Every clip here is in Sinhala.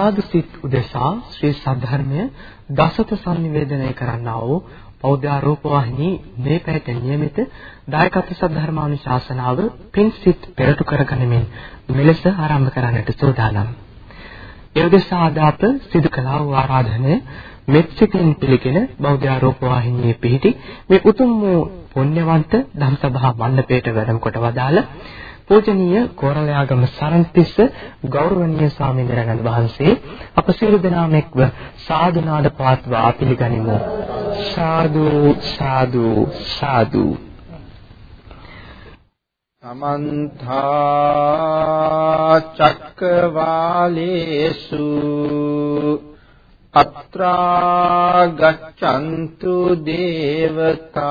සාදු සිත් උදෙසා ශ්‍රී සද්ධර්මය දසත සංනිවේදනය කරන්නා වූ බෞද්ධ ආරෝප වාහිනී මේ පැයට නියමිත දායකත්ව සද්ධර්මානුශාසනාව පින් සිත් පෙරටු කරගනිමින් මෙලෙස ආරම්භ කරන්නට සූදානම්. ඒ උදෙසා ආදාප සිදු කළා වූ ආරාධනය මෙත් සිතින් පිළිගෙන බෞද්ධ ආරෝප වාහිනියේ පිහිටි මේ උතුම් වූ පුණ්‍යවන්ත ධම්සභා මණ්ඩපයට වැඩම කොට වදාළ පූජනීය කෝරළයාගම සරන්තිස්ස ගෞරවනීය ස්වාමීන් වහන්සේ අප සියලු දෙනාම එක්ව සාදු නාද පාත්වා පිළිගනිමු. සාදු සාදු සාදු. සමන්ත චක්කවාලේසු අත්‍රා ගච්ඡන්තු දේවතා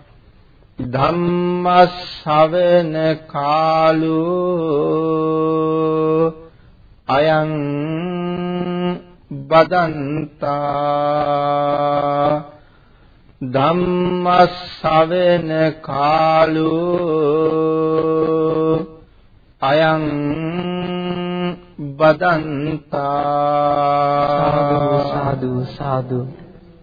ධම්මස්සවෙන කාලෝ අයං බදන්තා ධම්මස්සවෙන කාලෝ අයං බදන්තා සාදු සාදු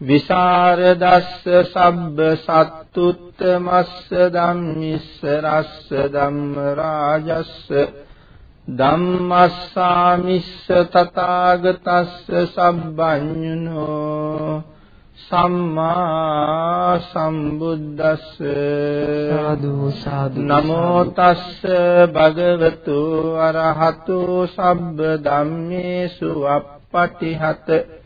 විසරදස්ස සබ්බ සත්තුත්තමස්ස ධම්මිස්ස රස්ස ධම්ම රාජස්ස ධම්මස්සාමිස්ස තථාගතස්ස සබ්බඤුනෝ සම්මා සම්බුද්දස්ස සාදු සාදු නමෝ තස්ස භගවතු අරහතු සබ්බ ධම්මේසු අප්පටිහත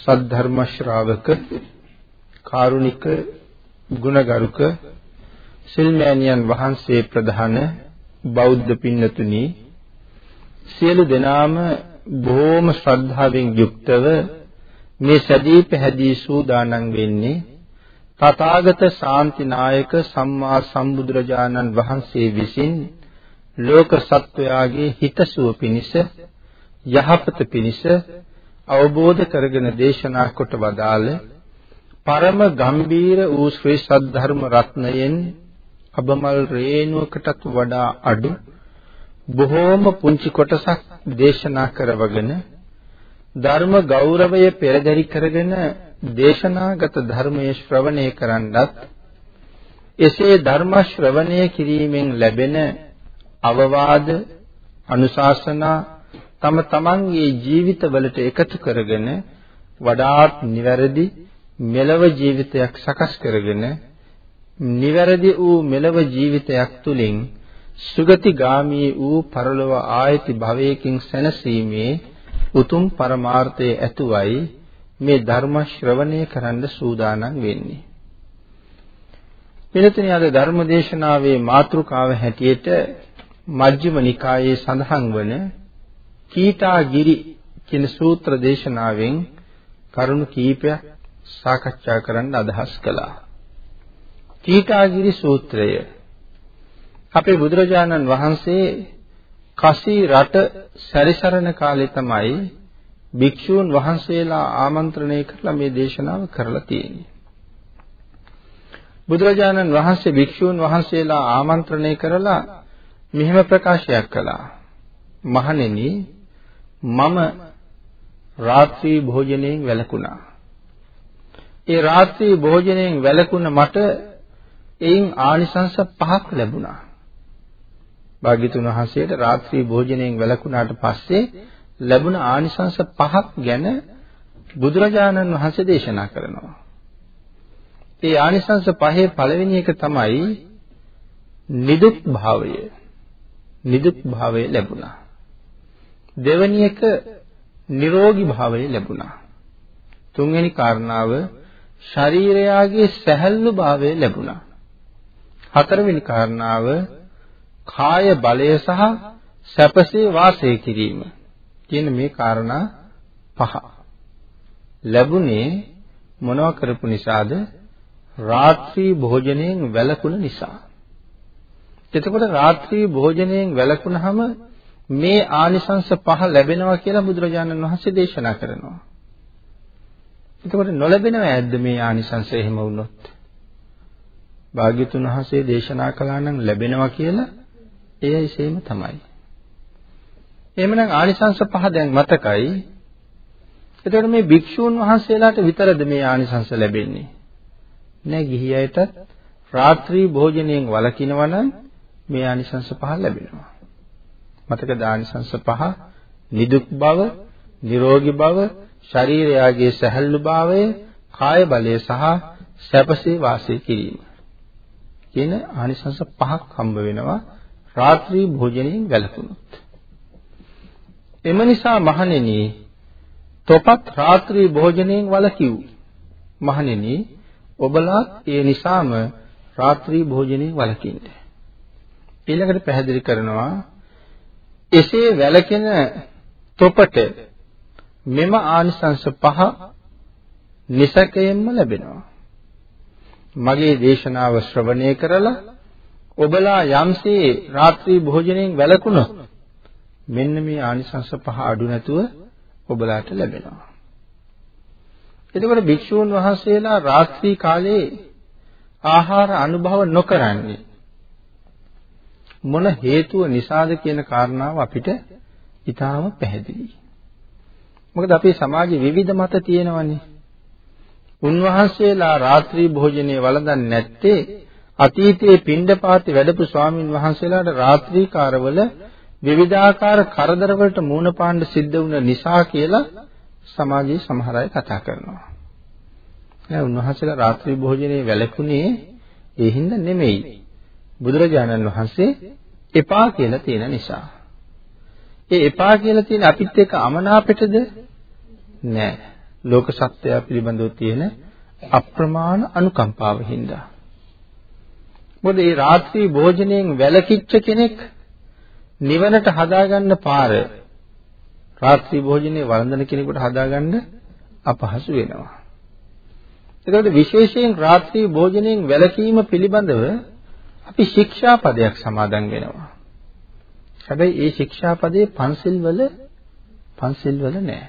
සද්ධර්ම ශ්‍රාවක කාරුණික ගුණගරුක සිල්මෑණියන් වහන්සේ ප්‍රධාන බෞද්ධ පින්නතුනි සියලු දෙනාම බොහෝම ශ්‍රද්ධාවෙන් යුක්තව මේ සදී පැහැදී සූදානම් වෙන්නේ තථාගත ශාන්තිනායක සම්මා සම්බුදුරජාණන් වහන්සේ විසින් ලෝක සත්වයාගේ හිතසුව පිණිස යහපත පිණිස අවබෝධ කරගෙන දේශනා කොට වදාළ පරම ගම්බීර වූ ශ්‍රී සද්ධර්ම රත්නයෙන් අබමල් රේණුවකටත් වඩා අඩු බොහෝම පුංචි කොටසක් දේශනා කරවගෙන ධර්ම ගෞරවය පෙරදරි කරගෙන දේශනාගත ධර්මයේ ශ්‍රවණය කරන්නත් එසේ ධර්ම ශ්‍රවණය කිරීමෙන් ලැබෙන අවවාද අනුශාසනා තම තමන්ගේ ජීවිතවලට එකතු කරගෙන වඩාත් නිවැරදි මෙලව ජීවිතයක් සකස් කරගෙන නිවැරදි වූ මෙලව ජීවිතයක් තුළින් සුගතිගාමී වූ පරලොව ආයති භවයකින් සැනසීමේ උතුම් පරමාර්ථයේ ඇතුවයි මේ ධර්ම ශ්‍රවණය කරන්න සූදානම් වෙන්නේ. පිළිතුරේ අද ධර්මදේශනාවේ මාතෘකාව හැටියට මජ්ක්‍ධිම නිකායේ සඳහන් වන කීටාගිරි කියන සූත්‍ර දේශනාවෙන් කරුණු කීපයක් සාකච්ඡා කරන්න අදහස් කළා. කීටාගිරි සූත්‍රය අපේ බුදුරජාණන් වහන්සේ කසී රට සැරිසරන කාලේ තමයි භික්ෂූන් වහන්සේලා ආමන්ත්‍රණය කරලා මේ දේශනාව කරලා තියෙන්නේ. බුදුරජාණන් වහන්සේ භික්ෂූන් වහන්සේලා ආමන්ත්‍රණය කරලා මෙහෙම ප්‍රකාශයක් කළා. මහණෙනි මම රාත්‍රී භෝජනයෙන් වැළකුණා. ඒ රාත්‍රී භෝජනයෙන් වැළකුණ මට එයින් ආනිසංස පහක් ලැබුණා. භාග්‍යතුන් වහන්සේට රාත්‍රී භෝජනයෙන් වැළකුණාට පස්සේ ලැබුණ ආනිසංස පහක් ගැන බුදුරජාණන් වහන්සේ දේශනා කරනවා. ඒ ආනිසංස පහේ පළවෙනි එක තමයි නිදුක් භාවය. නිදුක් භාවය ලැබුණා. දෙවෙනි එක නිරෝගී භාවය ලැබුණා. තුන්වෙනි කාරණාව ශරීරයාගේ සැහැල්ලු භාවය ලැබුණා. හතරවෙනි කාරණාව කාය බලය සහ සැපසේ වාසය කිරීම කියන මේ කාරණා පහ ලැබුණේ මොනව කරපු නිසාද රාත්‍රී භෝජනයෙන් වැළකුණ නිසා එතකොට රාත්‍රී භෝජනයෙන් වැළකුණහම මේ ආනිසංස පහ ලැබෙනවා කියලා බුදුරජාණන් වහන්සේ දේශනා කරනවා. එතකොට නොලැබෙනව ඇද්ද මේ ආනිසංස එහෙම වුණොත්? භාග්‍යතුන් වහන්සේ දේශනා කළා නම් ලැබෙනවා කියලා එයයි සේම තමයි. එහෙමනම් ආනිසංස පහ දැන් මතකයි. එතකොට මේ භික්ෂූන් වහන්සේලාට විතරද මේ ආනිසංස ලැබෙන්නේ? නෑ ගිහි අයටත් රාත්‍රී භෝජනයෙන් වළකිනවා නම් මේ ආනිසංස පහ ලැබෙනවා. මතක දානිසංස පහ නිදුක් බව, නිරෝගී බව, ශරීරයාගේ සැහැල්ලු භාවය, කාය බලය සහ සැපසේ වාසය කිරීම. කියන ආනිසංස පහක් හම්බ වෙනවා රාත්‍රී භෝජනයෙන් වැළකුණොත්. එම නිසා මහණෙනි තොපත් රාත්‍රී භෝජනයෙන් වළකිව්. මහණෙනි ඔබලාත් ඒ නිසාම රාත්‍රී භෝජනයෙන් වළකින්න. ඊළඟට පැහැදිලි කරනවා එසේ වැළකෙන තොපට මෙම ආනිසංස පහ නිසකයෙන්ම ලැබෙනවා. මගේ දේශනාව ශ්‍රවණය කරලා ඔබලා යම්සේ රාත්‍රී භෝජනයෙන් වැළකුණොත් මෙන්න මේ ආනිසංස පහ අඩු නැතුව ඔබලාට ලැබෙනවා. එතකොට භික්ෂූන් වහන්සේලා රාත්‍රී කාලේ ආහාර අනුභව නොකරන්නේ මොන හේතුව නිසාද කියන කාරණාව අපිට ඊටාම පැහැදිලියි. මොකද අපේ සමාජයේ විවිධ මත තියෙනවනේ. උන්වහන්සේලා රාත්‍රී භෝජනයේ වළඳන්නේ නැත්තේ අතීතයේ පින්ඩපාතේ වැඩපු ස්වාමින් වහන්සේලාට රාත්‍රී කාලවල විවිධාකාර කරදර වලට මුහුණ පාන්න සිද්ධ වුණ නිසා කියලා සමාජයේ සමහර අය කතා කරනවා. නෑ උන්වහන්සේලා රාත්‍රී භෝජනයේ වැළකුණේ ඒ හින්දා නෙමෙයි. බුදුරජාණන් වහන්සේ එපා කියලා තියෙන නිසා. ඒ එපා කියලා තියෙන අපිත් එක්ක අමනාපෙටද නෑ. ලෝක සත්‍යය පිළිබඳව තියෙන අප්‍රමාණ අනුකම්පාව හින්දා. මොකද මේ රාත්‍රී භෝජනයෙන් වැළකිච්ච කෙනෙක් නිවනට හදාගන්න පාර රාත්‍රී භෝජනයේ වළඳන කෙනෙකුට හදාගන්න අපහසු වෙනවා. ඒකට විශේෂයෙන් රාත්‍රී භෝජනයෙන් වැළකීම පිළිබඳව අපි ශික්ෂාපදයක් සමාදන් වෙනවා. හැබැයි ඒ ශික්ෂාපදේ පන්සිල් වල පන්සිල් වල නෑ.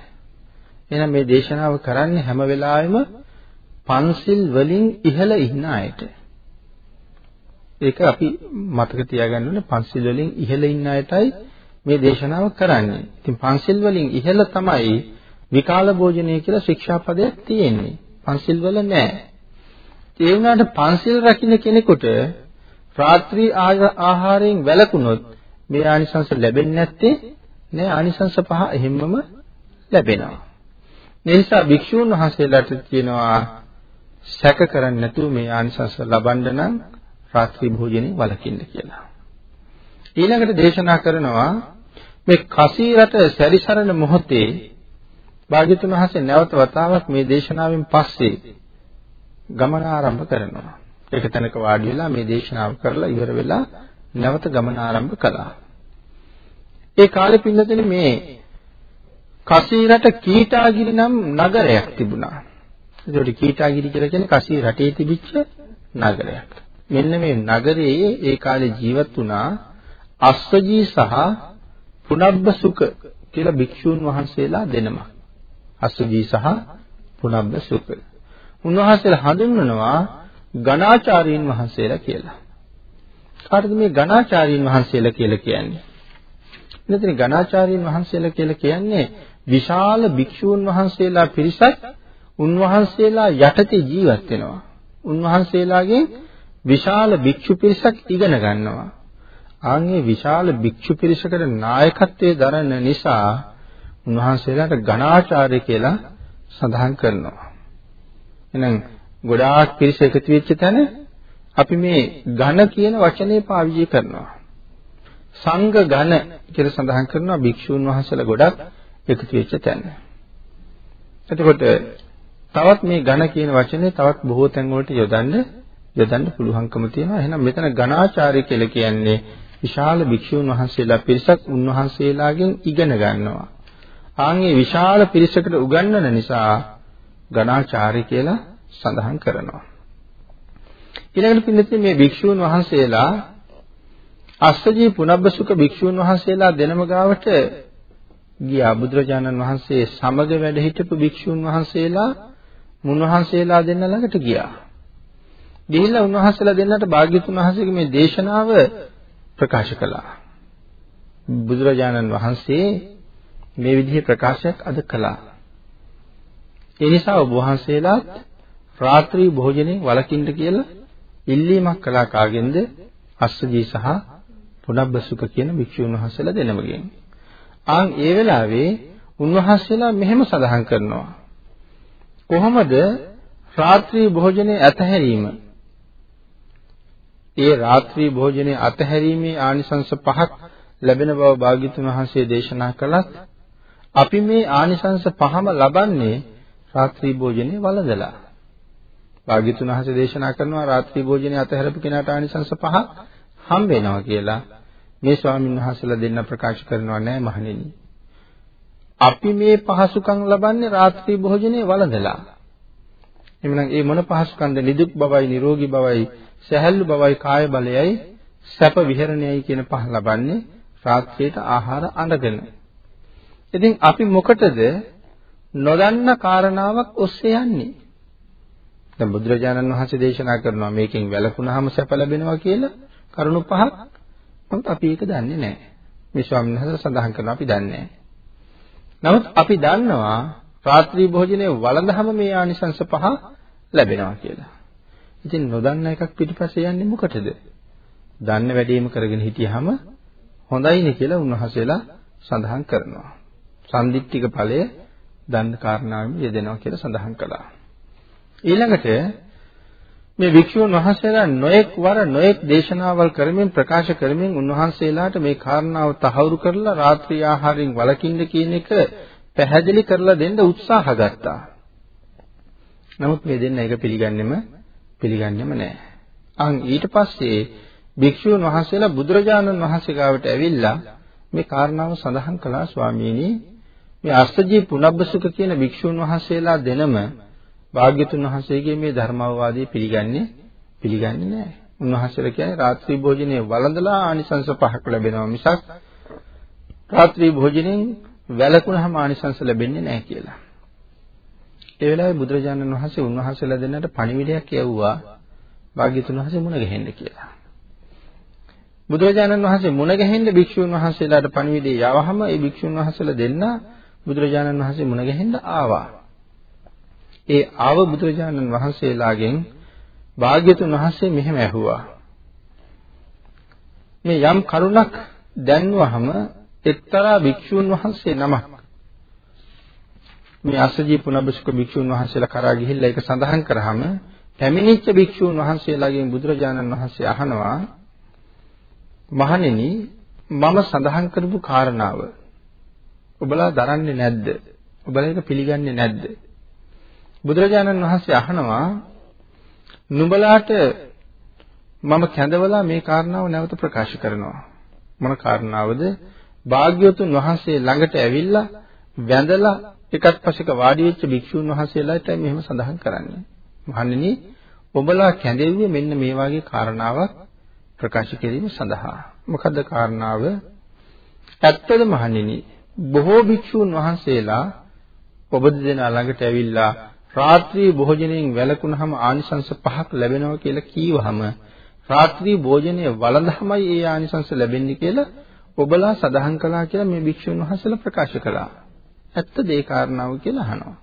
එහෙනම් මේ දේශනාව කරන්නේ හැම වෙලාවෙම පන්සිල් වලින් ඉහළ ඉන්න අයට. ඒක අපි මතක තියාගන්න ඕනේ පන්සිල් වලින් ඉහළ ඉන්න අයටයි මේ දේශනාව කරන්නේ. ඉතින් පන්සිල් වලින් ඉහළ තමයි විකාල භෝජනය කියලා ශික්ෂාපදයක් තියෙන්නේ. පන්සිල් වල නෑ. ඒ වුණාට පන්සිල් රකින්න කෙනෙකුට රාත්‍රී ආහාරයෙන් වැළකුණොත් මේ ආනිසංස ලැබෙන්නේ නැත්තේ නෑ ආනිසංස පහ එහෙම්මම ලැබෙනවා. ඒ නිසා භික්ෂූන් වහන්සේලාට කියනවා සැක කරන්නේ නැතුව මේ ආනිසංස ලබන්න නම් රාත්‍රී භෝජනේ වළකින්න කියලා. ඊළඟට දේශනා කරනවා මේ කසීරට සැරිසරන මොහොතේ භාග්‍යතුන් වහන්සේ නැවත වතාවක් මේ දේශනාවෙන් පස්සේ ගමන ආරම්භ කරනවා. එක තැනක වාඩි වෙලා මේ දේශනාව කරලා ඉවර වෙලා නැවත ගමන ආරම්භ කළා. ඒ කාලේ පින්නතේ මේ කසීරට කීටාගිරි නම් නගරයක් තිබුණා. ඒකට කීටාගිරි කියලා කියන්නේ කසී රටේ තිබිච්ච නගරයක්. මෙන්න මේ නගරයේ ඒ කාලේ ජීවත් වුණා අස්සජී සහ පුනබ්බසුක කියලා භික්ෂූන් වහන්සේලා දෙනමක්. අස්සජී සහ පුනබ්බසුක. උන්වහන්සේලා හඳුන්වනවා ගණාචාරීන් වහන්සේලා කියලා. කාටද මේ ගණාචාරීන් වහන්සේලා කියලා කියන්නේ? මෙතන ගණාචාරීන් වහන්සේලා කියලා කියන්නේ විශාල භික්ෂූන් වහන්සේලා පිරිසක් උන්වහන්සේලා යටතේ ජීවත් වෙනවා. උන්වහන්සේලාගෙන් විශාල භික්ෂු පිරිසක් ඉගෙන ගන්නවා. ආන්ගේ විශාල භික්ෂු පිරිසකට නායකත්වයේ දරන නිසා උන්වහන්සේලාට ගණාචාර්ය කියලා සඳහන් කරනවා. එහෙනම් ගොඩාක් පිරිස එකතු වෙච්ච තැන අපි මේ ඝන කියන වචනේ පාවිච්චි කරනවා. සංඝ ඝන කියලා සඳහන් කරනවා භික්ෂූන් වහන්සේලා ගොඩක් එකතු වෙච්ච තැන. එතකොට තවත් මේ ඝන කියන වචනේ තවත් බොහෝ තැන් වලට යොදන්න යොදන්න පුළුවන්කම තියෙනවා. එහෙනම් මෙතන ඝනාචාර්ය කියලා කියන්නේ විශාල භික්ෂූන් වහන්සේලා පිරිසක් උන්වහන්සේලාගෙන් ඉගෙන ගන්නවා. ආන්ගේ විශාල පිරිසකට උගන්වන නිසා ඝනාචාර්ය කියලා සඳහන් කරනවා. ඊළඟට පින්නත් මේ භික්ෂූන් වහන්සේලා අස්සජී පුනබ්බසුක භික්ෂූන් වහන්සේලා දෙනම ගාවට ගියා බුදුරජාණන් වහන්සේ සමග වැඩ හිටපු භික්ෂූන් වහන්සේලා මුන්වහන්සේලා දෙන්න ළඟට ගියා. ගිහිල්ලා උන්වහන්සේලා දෙන්නට භාග්‍යතුන් වහන්සේගේ මේ දේශනාව ප්‍රකාශ කළා. බුදුරජාණන් වහන්සේ මේ විදිහේ ප්‍රකාශයක් අද කළා. ඒ නිසා ඔබ වහන්සේලාත් රාත්‍රී භෝජනේ වළකින්න කියලා ඉල්ලීමක් කළා කාගෙන්ද? අස්සජී සහ පුනබ්බසුක කියන භික්ෂුන් වහන්සේලා දෙනමගෙන්. ආන් ඒ වෙලාවේ උන්වහන්සේලා මෙහෙම සඳහන් කරනවා. කොහොමද රාත්‍රී භෝජනේ අතහැරීම ඒ රාත්‍රී භෝජනේ අතහැරීමේ ආනිසංස පහක් ලැබෙන බව භාග්‍යතුන් වහන්සේ දේශනා කළත් අපි මේ ආනිසංස පහම ලබන්නේ රාත්‍රී භෝජනේ වළඳලා. භාග්‍යතුන් වහන්සේ දේශනා කරනවා රාත්‍රී භෝජනේ අතහැරපු කෙනාට ආනිසංස පහක් හම්බ වෙනවා කියලා. මේ ස්වාමීන් වහන්සේලා දෙන්න ප්‍රකාශ කරනවා නෑ මහණෙනි. අපි මේ පහසුකම් ලබන්නේ රාත්‍රී භෝජනේ වළඳලා. එhmenan ඒ මොන පහසුකම්ද නිදුක් බවයි නිරෝගී බවයි සැහැල්ලු බවයි කාය බලයයි සැප විහරණයයි කියන පහ ලබන්නේ රාත්‍රියට ආහාර අඳගෙන. ඉතින් අපි මොකටද නොදන්න කාරණාවක් ඔස්සේ යන්නේ? දැන් බුදුරජාණන් වහන්සේ දේශනා කරනවා මේකෙන් වැළකුණාම සැප ලැබෙනවා කියලා කරුණු පහක්. නමුත් අපි ඒක දන්නේ නැහැ. මේ ස්වාමීන් වහන්සේ සඳහන් කරනවා අපි දන්නේ නැහැ. නමුත් අපි දන්නවා රාත්‍රී භෝජනයේ වළඳහම මේ ආනිසංස පහ ලැබෙනවා කියලා. ඉතින් නොදන්න එකක් පිටිපස්සේ යන්නේ මොකටද? දන්න වැඩේම කරගෙන හිටියාම හොඳයිනේ කියලා උන්වහන්සේලා සඳහන් කරනවා. සම්දිත්තික ඵලය දන්න කාරණාවෙම යෙදෙනවා කියලා සඳහන් කළා. ඊළඟට මේ වික්ෂුන් වහන්සේලා නොඑක් වර නොඑක් දේශනාවල් කරමින් ප්‍රකාශ කරමින් උන්වහන්සේලාට මේ කාරණාව තහවුරු කරලා රාත්‍රී ආහාරයෙන් වළකින්න කියන එක පැහැදිලි කරලා දෙන්න උත්සාහ ගත්තා. නමුත් මේ දෙන්න ඒක පිළිගන්නෙම පිළිගන්නෙම නැහැ. අන් ඊට පස්සේ භික්ෂුන් වහන්සේලා බුදුරජාණන් වහන්සේ ගාවට ඇවිල්ලා මේ කාරණාව සඳහන් කළා ස්වාමීනි මේ අස්සජී පුනබ්බසුක කියන භික්ෂුන් වහන්සේලා දෙනම භාග්‍යතුන් වහන්සේගේ මේ ධර්මවවාදී පිළිගන්නේ පිළිගන්නේ නැහැ. උන්වහන්සේලා කියන්නේ රාත්‍රී භෝජනයේ වළඳලා ආනිසංස පහක් ලැබෙනවා මිසක් රාත්‍රී භෝජනෙන් වැළකුණාම ආනිසංස ලැබෙන්නේ නැහැ කියලා. ඒ වෙලාවේ බුදුරජාණන් වහන්සේ උන්වහන්සේලා දෙන්නට පණිවිඩයක් යවුවා භාග්‍යතුන් වහන්සේ මුණ ගැහෙන්න කියලා. බුදුරජාණන් වහන්සේ මුණ ගැහෙන්න භික්ෂුන් වහන්සේලාට පණිවිඩය යවහම ඒ භික්ෂුන් වහන්සේලා දෙන්න බුදුරජාණන් වහන්සේ මුණ ගැහෙන්න ආවා. ඒ ආව බුදුරජාණන් වහන්සේලාගෙන් භාග්‍යතුන් වහන්සේ මෙහෙම ඇහුවා. මේ යම් කරුණක් දැන්වහම එක්තරා භික්ෂුන් වහන්සේ නමක් මේ අස්සජී පුනබ්බසුක භික්ෂුන් වහන්සේලා කරා ගිහිල්ලා ඒක සඳහන් කරාම පැමිණිච්ච භික්ෂුන් වහන්සේලාගෙන් බුදුරජාණන් වහන්සේ අහනවා මහණෙනි මම සඳහන් කරපු කාරණාව ඔබලා දරන්නේ නැද්ද? ඔබලා ඒක පිළිගන්නේ නැද්ද? බුදුරජාණන් වහන්සේ අහනවා නුඹලාට මම කැඳවලා මේ කාරණාව නැවත ප්‍රකාශ කරනවා. මොන කාරණාවද? භාග්‍යවතුන් වහන්සේ ළඟට ඇවිල්ලා වැඳලා එකත් පසෙක වාඩි වෙච්ච භික්ෂුන් වහන්සේලාට මෙහෙම සඳහන් කරන්නේ. මහණෙනි ඔබලා කැඳෙන්නේ මෙන්න මේ වගේ කාරණාවක් ප්‍රකාශ කිරීම සඳහා. මොකද්ද කාරණාව? ඇත්තද මහණෙනි බොහෝ භික්ෂුන් වහන්සේලා ඔබ දෙදෙනා ළඟට ඇවිල්ලා රාත්‍රී භෝජනයෙන් වැළකුණාම ආනිසංස පහක් ලැබෙනවා කියලා කීවහම රාත්‍රී භෝජනය වළඳහමයි ඒ ආනිසංස ලැබෙන්නේ කියලා ඔබලා සඳහන් කළා කියලා මේ භික්ෂුන් වහන්සේලා ප්‍රකාශ කළා. ඇත්තද ඒ කාරණාව කියලා අහනවා.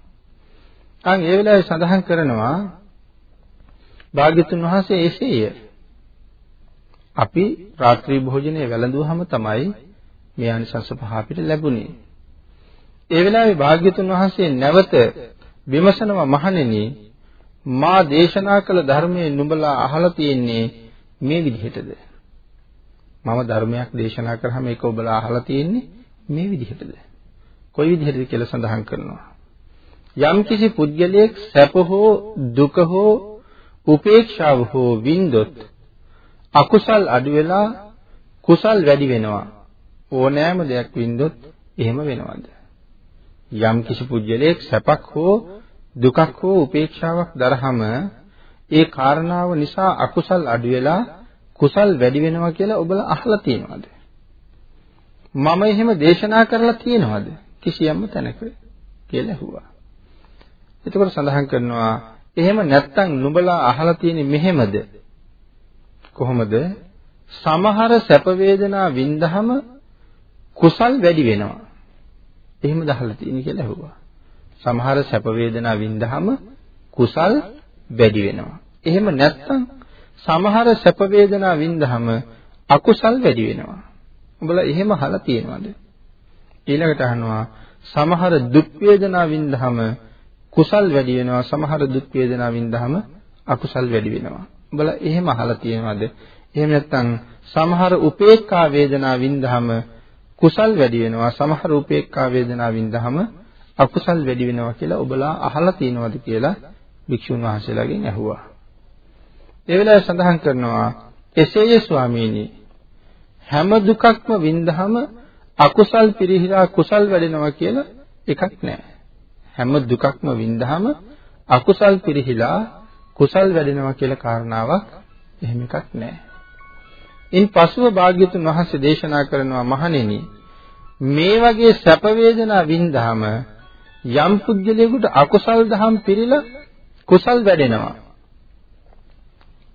අන් ඒ වෙලාවේ සඳහන් කරනවා භාග්‍යතුන් වහන්සේ එසේය. අපි රාත්‍රී භෝජනය වැළඳුවාම තමයි මේ ආනිසංස පහ අපිට ලැබුණේ. ඒ වෙලාවේ භාග්‍යතුන් වහන්සේ නැවත විමසනවා මහණෙනි මා දේශනා කළ ධර්මයේ නුඹලා අහලා තියෙන්නේ මේ විදිහටද? මම ධර්මයක් දේශනා කරාම ඒක ඔබලා අහලා තියෙන්නේ මේ විදිහටද? කොයි විදිහටද කියලා සඳහන් කරනවා. යම් කිසි පුද්ගලයෙක් සැප හෝ දුක හෝ උපේක්ෂාව හෝ වින්දොත් අකුසල් අඩු වෙලා කුසල් වැඩි වෙනවා. ඕනෑම දෙයක් වින්දොත් එහෙම වෙනවද? යම් කිසි පුජ්‍යලයක් සැපක් හෝ දුකක් හෝ උපේක්ෂාවක් දරහම ඒ කාරණාව නිසා අකුසල් අඩු වෙලා කුසල් වැඩි වෙනවා කියලා ඔබලා අහලා තියෙනවද? මම එහෙම දේශනා කරලා තියෙනවද? කිසියම්ම තැනක කියලා ඇහුවා. එතකොට සඳහන් කරනවා එහෙම නැත්තම් නුඹලා අහලා තියෙන්නේ මෙහෙමද? කොහොමද? සමහර සැප වේදනා වින්දහම කුසල් වැඩි වෙනවා. එහෙම දහලා තියෙන කියලා ඇහුවා. සමහර සැප වේදනා වින්දහම කුසල් වැඩි වෙනවා. එහෙම නැත්නම් සමහර සැප වේදනා වින්දහම අකුසල් වැඩි වෙනවා. උඹලා එහෙම අහලා තියෙනවද? ඊළඟට අහනවා සමහර දුක් වේදනා වින්දහම කුසල් වැඩි වෙනවා සමහර දුක් වේදනා වින්දහම අකුසල් වැඩි වෙනවා. උඹලා එහෙම අහලා තියෙනවද? එහෙම නැත්නම් සමහර උපේක්ඛා වේදනා වින්දහම කුසල් වැඩි වෙනවා සමහර උපේක්ඛා වේදනා වින්දහම අකුසල් වැඩි වෙනවා කියලා ඔබලා අහලා තියෙනවද කියලා භික්ෂුන් වහන්සේලාගෙන් ඇහුවා. ඒ වෙලාවේ සඳහන් කරනවා එසේය ස්වාමීනි හැම දුකක්ම වින්දහම අකුසල් පිරිහිලා කුසල් වැඩෙනවා කියලා එකක් නැහැ. හැම දුකක්ම වින්දහම අකුසල් පිරිහිලා කුසල් වැඩෙනවා කියලා කාරණාවක් එහෙම එකක් නැහැ. ඉන් පසුව භාග්‍යතුන් වහන්සේ දේශනා කරනවා මහණෙනි මේ වගේ සැප වේදනා වින්දාම යම් පුද්ගලයෙකුට අකුසල් දහම් පිළිලා කුසල් වැඩෙනවා.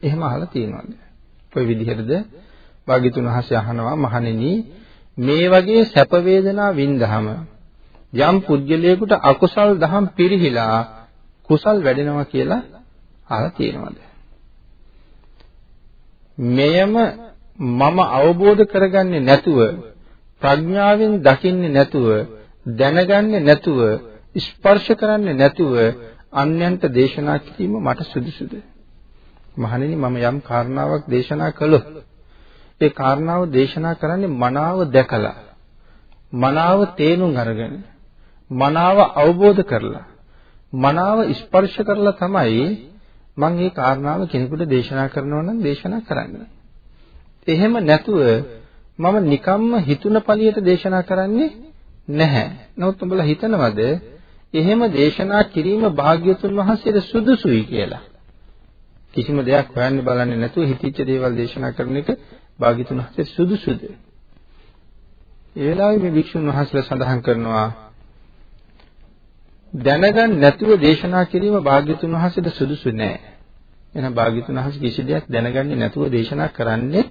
එහෙම අහලා තියෙනවද? කොයි විදිහටද? භාග්‍යතුන් වහන්සේ අහනවා මහණෙනි මේ වගේ සැප වේදනා වින්දාම යම් පුද්ගලයෙකුට අකුසල් දහම් පිරිහිලා කුසල් වැඩෙනවා කියලා අහලා තියෙනවද? මෙයම මම අවබෝධ කරගන්නේ නැතුව ප්‍රඥාවෙන් දකින්නේ නැතුව දැනගන්නේ නැතුව ස්පර්ශ කරන්නේ නැතුව අන්යන්ට දේශනා කිරීම මට සුදුසුද? මහණෙනි මම යම් කාරණාවක් දේශනා කළොත් ඒ කාරණාව දේශනා කරන්නේ මනාව දැකලා මනාව තේරුම් අරගෙන මනාව අවබෝධ කරලා මනාව ස්පර්ශ කරලා තමයි මම මේ කාරණාව කෙනෙකුට දේශනා කරනවා නම් දේශනා කරන්නේ. එහෙම නැතුව මම නිකම්ම හිතුන පළියට දේශනා කරන්නේ නැහැ. නමුත් උඹලා හිතනවද එහෙම දේශනා කිරීම භාග්‍යතුන් වහන්සේට සුදුසුයි කියලා? කිසිම දෙයක් හොයන්න බලන්නේ නැතුව හිතච්ච දේවල් දේශනා කරන එක භාග්‍යතුන් වහන්සේට සුදුසුද? ඒ වෙලාවේ මේ වික්ෂුන් වහන්සේලා සඳහන් කරනවා දැනගන්න නැතුව දේශනා කිරීම භාග්‍යතුන් වහන්සේට සුදුසු නෑ. එහෙනම් භාග්‍යතුන් වහන්සේ කිසි දෙයක් දැනගන්නේ නැතුව දේශනා කරන්නේ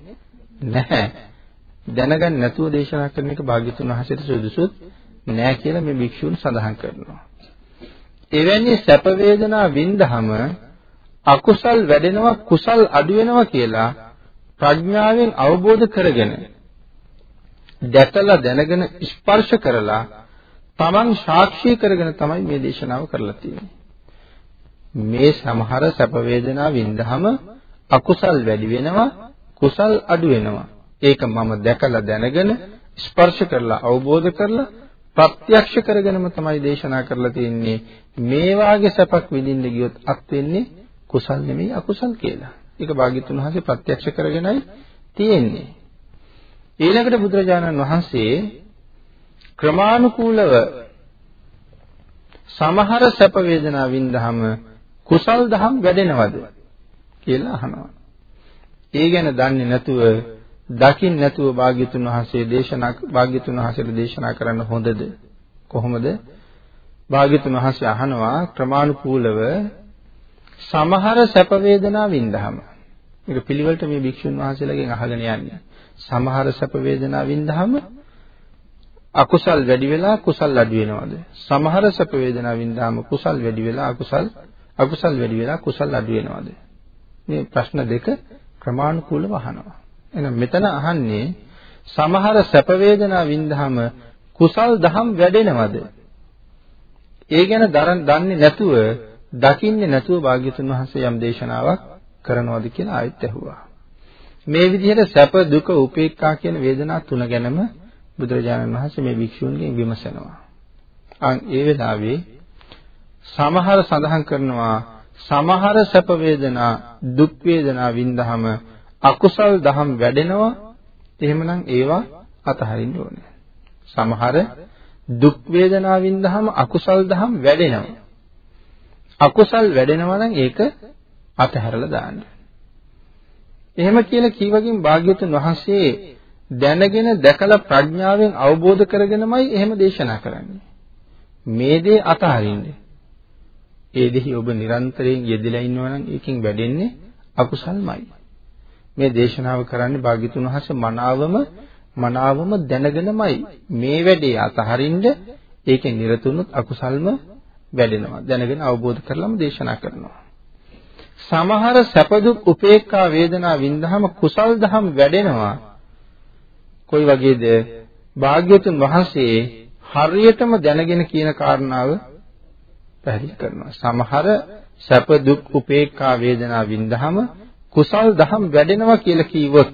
නැහැ. දැනගන්න නැතුව දේශනා කරන එක භාග්‍යතුන් වහන්සේට සුදුසුත් නෑ කියලා මේ භික්ෂුන් සඳහන් කරනවා. එවැනි සැප වේදනා වින්දහම අකුසල් වැඩෙනවා කුසල් අඩු වෙනවා කියලා ප්‍රඥාවෙන් අවබෝධ කරගෙන දැකලා දැනගෙන ස්පර්ශ කරලා තමන් සාක්ෂි කරගෙන තමයි මේ දේශනාව කරලා තියෙන්නේ. මේ සමහර සැප වේදනා වින්දහම අකුසල් වැඩි වෙනවා කුසල් අඩු වෙනවා. ඒක මම දැකලා දැනගෙන ස්පර්ශ කරලා අවබෝධ කරලා ප්‍රත්‍යක්ෂ කරගෙනම තමයි දේශනා කරලා තියෙන්නේ මේ වාගේ සැපක් විඳින්න ගියොත් අත් වෙන්නේ කුසල් නෙමෙයි අකුසල් කියලා. ඒක භාග්‍යතුන් වහන්සේ ප්‍රත්‍යක්ෂ කරගෙනයි තියෙන්නේ. ඊළඟට බුදුරජාණන් වහන්සේ ක්‍රමානුකූලව සමහර සැප වේදනා වින්දහම කුසල් දහම් වැඩෙනවද කියලා අහනවා. ඒ ගැන දන්නේ නැතුව දකින්න නැතුව භාග්‍යතුන් වහන්සේ දේශනා භාග්‍යතුන් වහන්සේට දේශනා කරන්න හොඳද? කොහොමද? භාග්‍යතුන් වහන්සේ අහනවා ක්‍රමානුකූලව සමහර සැප වේදනා වින්දහම. මේක පිළිවෙලට මේ භික්ෂුන් වහන්සේලාගෙන් අහගෙන යන්නේ. සමහර සැප වේදනා වින්දහම අකුසල් වැඩි වෙලා කුසල් අඩු වෙනවද? සමහර සැප වේදනා වින්දහම කුසල් වැඩි වෙලා අකුසල් අකුසල් වැඩි වෙලා කුසල් අඩු වෙනවද? මේ ප්‍රශ්න දෙක ක්‍රමානුකූලව අහනවා එහෙනම් මෙතන අහන්නේ සමහර සැප වේදනා වින්දහම කුසල් දහම් වැඩෙනවද? ඒ ගැන දන්නේ නැතුව දකින්නේ නැතුව භාග්‍යතුන් වහන්සේ යම් දේශනාවක් කරනවද කියලා ආයෙත් ඇහුවා. මේ විදිහට සැප දුක උපේක්ඛා කියන වේදනා තුන ගැනම බුදුරජාණන් වහන්සේ මේ භික්ෂූන්ගෙන් විමසනවා. අන් ඒ වෙලාවේ සමහර සඳහන් කරනවා සමහර සැප වේදනා දුක් වේදනා වින්දහම අකුසල් දහම් වැඩෙනවා එහෙමනම් ඒවා අතහරින්න ඕනේ. සමහර දුක් වේදනාවින් දහම අකුසල් දහම් වැඩෙනවා. අකුසල් වැඩෙනවා නම් ඒක අතහැරලා දාන්න. එහෙම කියලා කීවකින් භාග්‍යතුන් වහන්සේ දැනගෙන දැකලා ප්‍රඥාවෙන් අවබෝධ කරගෙනමයි එහෙම දේශනා කරන්නේ. මේ දේ අතහරින්න. ඒ දෙහි ඔබ නිරන්තරයෙන් යෙදලා ඉන්නවා නම් ඒකෙන් වැඩෙන්නේ අකුසල්මයි. මේ දේශනාව කරන්නේ භාග්‍යතුන් වහන්සේ මනාවම මනාවම දැනගෙනමයි. මේ වැඩේ අතහරින්න ඒකෙන් නිරතුණුත් අකුසල්ම වැඩෙනවා. දැනගෙන අවබෝධ කරලම දේශනා කරනවා. සමහර සැප දුක් උපේක්ඛා වේදනා වින්දහම කුසල් දහම් වැඩෙනවා. කොයි වගේද? භාග්‍යතුන් වහන්සේ හරියටම දැනගෙන කියන කාරණාව පැහැදිලි කරනවා සමහර සැප දුක් උපේක්ඛා වේදනා වින්දහම කුසල් දහම් වැඩෙනවා කියලා කිව්වොත්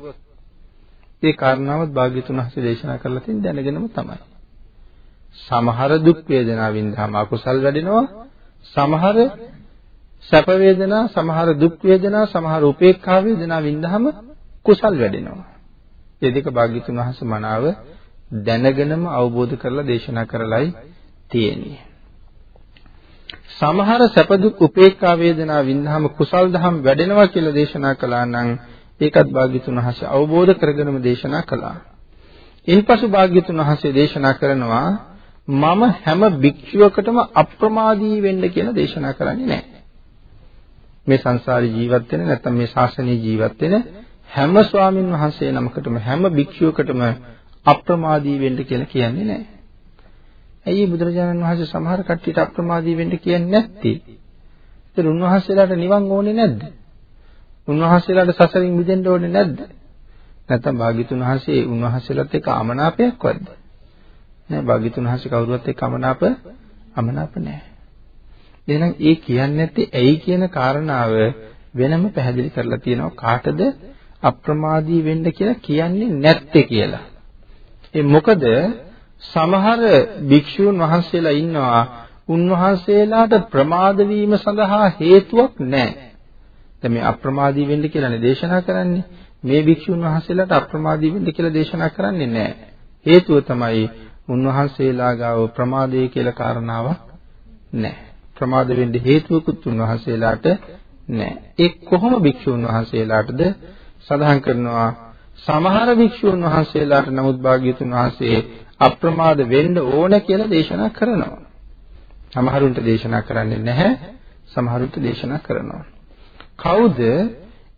ඒ කාරණාවත් භාග්‍යතුන් වහන්සේ දේශනා කරලා තියෙන දැනගෙනම තමයි. සමහර දුක් වේදනාවින් ධම අකුසල් වැඩෙනවා සමහර සැප වේදනා සමහර දුක් වේදනා සමහර උපේක්ඛා වේදනා වින්දහම කුසල් වැඩෙනවා. මේ දෙක භාග්‍යතුන් වහන්සේ මනාව දැනගෙනම අවබෝධ කරලා දේශනා කරලයි තියෙන්නේ. සමහර සැප දුක් උපේක්ඛා වේදනා වින්දහම කුසල් දහම් වැඩෙනවා කියලා දේශනා කළා නම් ඒකත් භාග්‍යතුන් වහන්සේ අවබෝධ කරගෙනම දේශනා කළා. ඉන්පසු භාග්‍යතුන් වහන්සේ දේශනා කරනවා මම හැම භික්ෂුවකටම අප්‍රමාදී වෙන්න කියලා දේශනා කරන්නේ නැහැ. මේ සංසාරේ ජීවත් වෙන නැත්නම් මේ ශාසනයේ ජීවත් වෙන හැම ස්වාමින් වහන්සේ නමකටම හැම භික්ෂුවකටම අප්‍රමාදී වෙන්න කියලා කියන්නේ නැහැ. ඇයි බුදුරජාණන් වහන්සේ සමහර කට්ටියට අප්‍රමාදී වෙන්න කියන්නේ නැත්තේ? ඒතර උන්වහන්සේලාට නිවන් ඕනේ නැද්ද? උන්වහන්සේලාට සසරින් මිදෙන්න ඕනේ නැද්ද? නැත්නම් භාග්‍යතුන් වහන්සේ උන්වහන්සේලාත් එක්ක අමනාපයක්වත්ද? නෑ භාග්‍යතුන් වහන්සේ කවුරුවත් එක්ක අමනාප අමනාප නෑ. එහෙනම් ඒ කියන්නේ නැත්තේ ඇයි කියන කාරණාව වෙනම පැහැදිලි කරලා තියෙනවා කාටද අප්‍රමාදී වෙන්න කියලා කියන්නේ නැත්තේ කියලා. ඒ මොකද සමහර භික්ෂූන් වහන්සේලා ඉන්නවා උන්වහන්සේලාට ප්‍රමාද වීම සඳහා හේතුවක් නැහැ. දැන් මේ අප්‍රමාදී වෙන්න කියලානේ දේශනා කරන්නේ. මේ භික්ෂුන් වහන්සේලාට අප්‍රමාදී වෙන්න කියලා දේශනා කරන්නේ නැහැ. හේතුව තමයි උන්වහන්සේලා ගාව ප්‍රමාදය කියලා කාරණාවක් නැහැ. ප්‍රමාද වෙන්න හේතුවකුත් උන්වහන්සේලාට නැහැ. ඒ කොහොම භික්ෂුන් වහන්සේලාටද සඳහන් කරනවා සමහර භික්ෂුන් වහන්සේලාට නමුත් භාග්‍යතුන් වහන්සේ අප්‍රමාද වෙන්න ඕන කියලා දේශනා කරනවා. සමහරුන්ට දේශනා කරන්නේ නැහැ. සමහරුන්ට දේශනා කරනවා. කවුද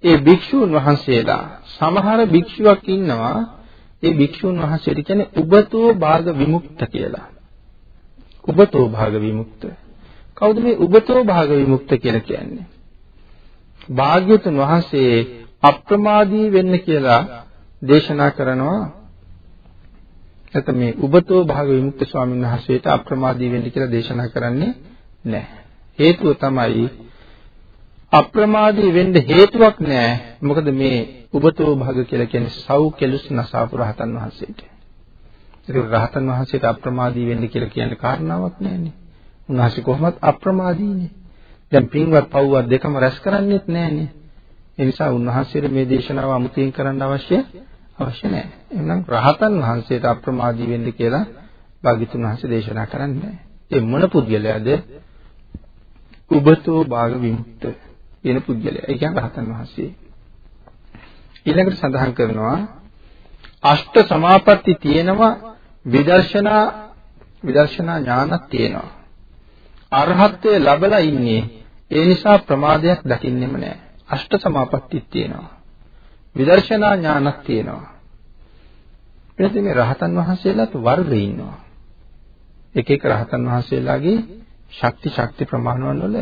ඒ භික්ෂූන් වහන්සේලා? සමහර භික්ෂුවක් ඉන්නවා ඒ භික්ෂූන් වහන්සේට කියන්නේ උබතෝ භාග විමුක්ත කියලා. උබතෝ භාග විමුක්ත. කවුද මේ උබතෝ භාග විමුක්ත කියලා කියන්නේ? භාග්‍යතුන් වහන්සේ අප්‍රමාදී වෙන්න කියලා දේශනා කරනවා. නැත්නම් මේ උබතෝ භාග විමුක්ත ස්වාමීන් වහන්සේට අප්‍රමාදී වෙන්න කියලා දේශනා කරන්නේ නැහැ. හේතුව තමයි අප්‍රමාදී වෙන්න හේතුවක් නැහැ. මොකද මේ උබතෝ භාග කියලා කියන්නේ සව් කෙලුස් නසාපු රහතන් වහන්සේට. ඒක රහතන් වහන්සේට අප්‍රමාදී වෙන්න කියලා කියන කාරණාවක් නැහැනේ. උන්වහන්සේ කොහොමත් අප්‍රමාදීනේ. දැන් පින්වත් පව්වත් දෙකම රැස් කරන්නේත් නැහැනේ. ඒ නිසා උන්වහන්සේට මේ දේශනාව අමුතියෙන් කරන්න අවශ්‍ය අවශ්‍ය නැහැ. එහෙනම් රහතන් වහන්සේට අප්‍රමාදී වෙන්න කියලා භාග්‍යතුන් වහන්සේ දේශනා කරන්නේ ඒ මොන පුද්ගලයාද? උබතෝ භාග විමුක්ත කියන පුද්ගලයා. ඒ කියන්නේ රහතන් වහන්සේ. ඊළඟට සඳහන් කරනවා අෂ්ට සමාපatti තියෙනවා විදර්ශනා විදර්ශනා ඥානක් තියෙනවා. අරහත්ත්වය ලැබලා ඉන්නේ ඒ නිසා ප්‍රමාදයක් දකින්නෙම නැහැ. අෂ්ට සමාපatti තියෙනවා. විදර්ශනා ඥානක් තියෙනවා. එතකොට මේ රහතන් වහන්සේලාත් වර්ග ඉන්නවා. එක එක රහතන් වහන්සේලාගේ ශක්ති ශක්ති ප්‍රමාණවන් වල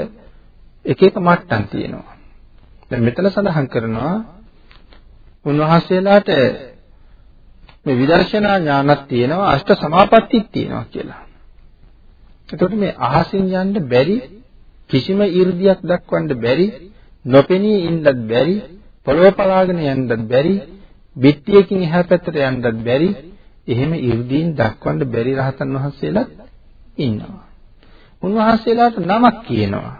එක එක මට්ටම් තියෙනවා. දැන් මෙතන සඳහන් කරනවා උන්වහන්සේලාට මේ විදර්ශනා ඥානක් තියෙනවා අෂ්ට සමාපත්තියක් තියෙනවා කියලා. එතකොට මේ අහසින් යන්න බැරි කිසිම 이르දියක් දක්වන්න බැරි නොපෙනී ඉන්නත් බැරි පොළොව පලාගෙන යන්නත් බැරි, පිටියකින් එහා පැත්තට යන්නත් බැරි, එහෙම 이르දීන් දක්වන්න බැරි රහතන් වහන්සේලාත් ඉන්නවා. උන්වහන්සේලාට නමක් කියනවා.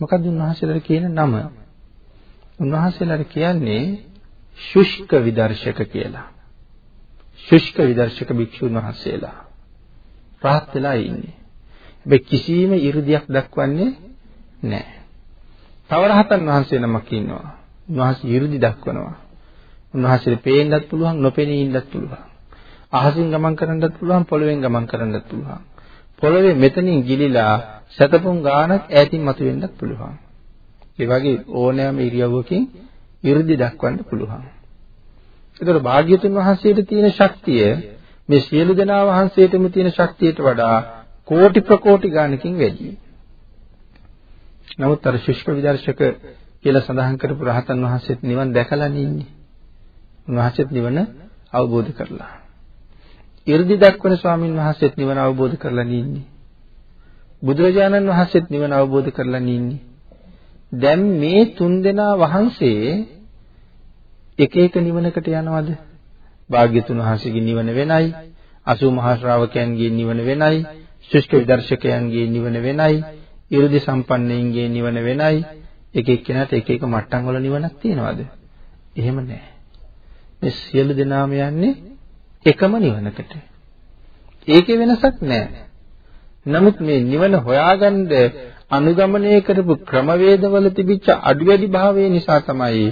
මොකද උන්වහන්සේලාට කියන නම? උන්වහන්සේලාට කියන්නේ ශුෂ්ක විදර්ශක කියලා. ශුෂ්ක විදර්ශක භික්ෂුන් වහන්සේලා රාහත් වෙලා ඉන්නේ. හැබැයි කිසිම 이르දියක් දක්වන්නේ නැහැ. තව රහතන් වහන්සේ නමක් ඉන්නවා. උන්වහන්සේ 이르දි දක්වනවා. උන්වහන්සේට පේන්නත් පුළුවන්, නොපෙනී ඉන්නත් පුළුවන්. අහසින් ගමන් කරන්නත් පුළුවන්, පොළවෙන් ගමන් කරන්නත් පුළුවන්. පොළවේ මෙතනින් ගිලිලා සතපුන් ගානක් ඈතින් මතුවෙන්නත් පුළුවන්. ඒ වගේ ඕනෑම ඉරියව්වකින් 이르දි දක්වන්න පුළුවන්. ඒතර භාග්‍යතුන් වහන්සේට තියෙන ශක්තිය මේ සියලු දෙනා වහන්සේටම තියෙන ශක්තියට වඩා කෝටි ප්‍රකෝටි ගාණකින් වැඩියි. නමුත් අර ශිෂ්ක විදර්ශක කියලා සඳහන් කරපු රහතන් වහන්සේත් නිවන් දැකලානේ ඉන්නේ. උන්වහන්සේත් නිවන අවබෝධ කරලා. 이르දි දක්වන ස්වාමින් වහන්සේත් නිවන අවබෝධ කරලා ඉන්නේ. බුදුරජාණන් වහන්සේත් නිවන අවබෝධ කරලා ඉන්නේ. දැන් මේ තුන් දෙනා වහන්සේ එක එක නිවනකට යනවද? භාග්‍යතුන් වහන්සේගේ නිවන වෙනයි, අසූ මහ ශ්‍රාවකයන්ගේ නිවන වෙනයි, ශිෂ්ට විදර්ශකයන්ගේ නිවන වෙනයි, 이르දි සම්පන්නයින්ගේ නිවන වෙනයි, එක එක්කෙනාට එක එක මට්ටම් වල නිවනක් තියනවාද? එහෙම නැහැ. මේ සියලු දෙනාම යන්නේ එකම නිවනකට. ඒකේ වෙනසක් නැහැ. නමුත් මේ නිවන හොයාගන්න අනුගමනය කරපු ක්‍රමවේදවල තිබිච්ච අඩු වැඩි භාවය නිසා තමයි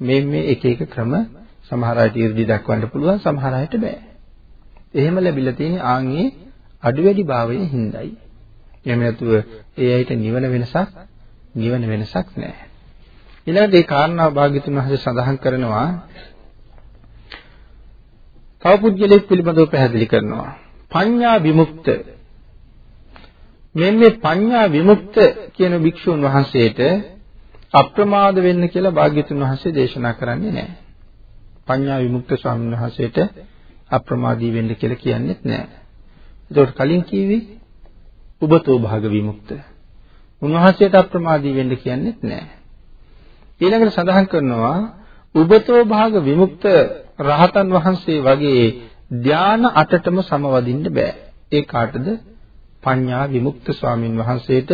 මේ මේ එක එක ක්‍රම සමහර අයට 이르දි දක්වන්න පුළුවන් සමහර අයට බෑ. එහෙම ලැබිලා තියෙන ආන්ගේ අඩු වැඩි භාවයේ හිඳයි. එහෙම නැතුව ඒ අයට නිවන වෙනසක් නිවන වෙනසක් නැහැ. ඊළඟට ඒ කාරණාව භාග්‍යතුන් වහන්සේ සඳහන් කරනවා තව පුද්ගලයෙක් පිළිබඳව පැහැදිලි කරනවා. පඤ්ඤා විමුක්ත මෙන්න මේ පඤ්ඤා විමුක්ත කියන භික්ෂුන් වහන්සේට අප්‍රමාද වෙන්න කියලා භාග්‍යතුන් වහන්සේ දේශනා කරන්නේ නැහැ. පඤ්ඤා විමුක්ත ස්වාමීන් වහන්සේට අප්‍රමාදී වෙන්න කියලා කියන්නේත් නැහැ. ඒකට කලින් කිව්වේ උබතෝ භාග විමුක්ත. උන්වහන්සේට අප්‍රමාදී වෙන්න කියන්නේත් නැහැ. ඊළඟට සඳහන් කරනවා උබතෝ භාග විමුක්ත රහතන් වහන්සේ වගේ ධාන අටටම සමවදින්න බෑ. ඒ කාටද? පඤ්ඤා විමුක්ත ස්වාමින් වහන්සේට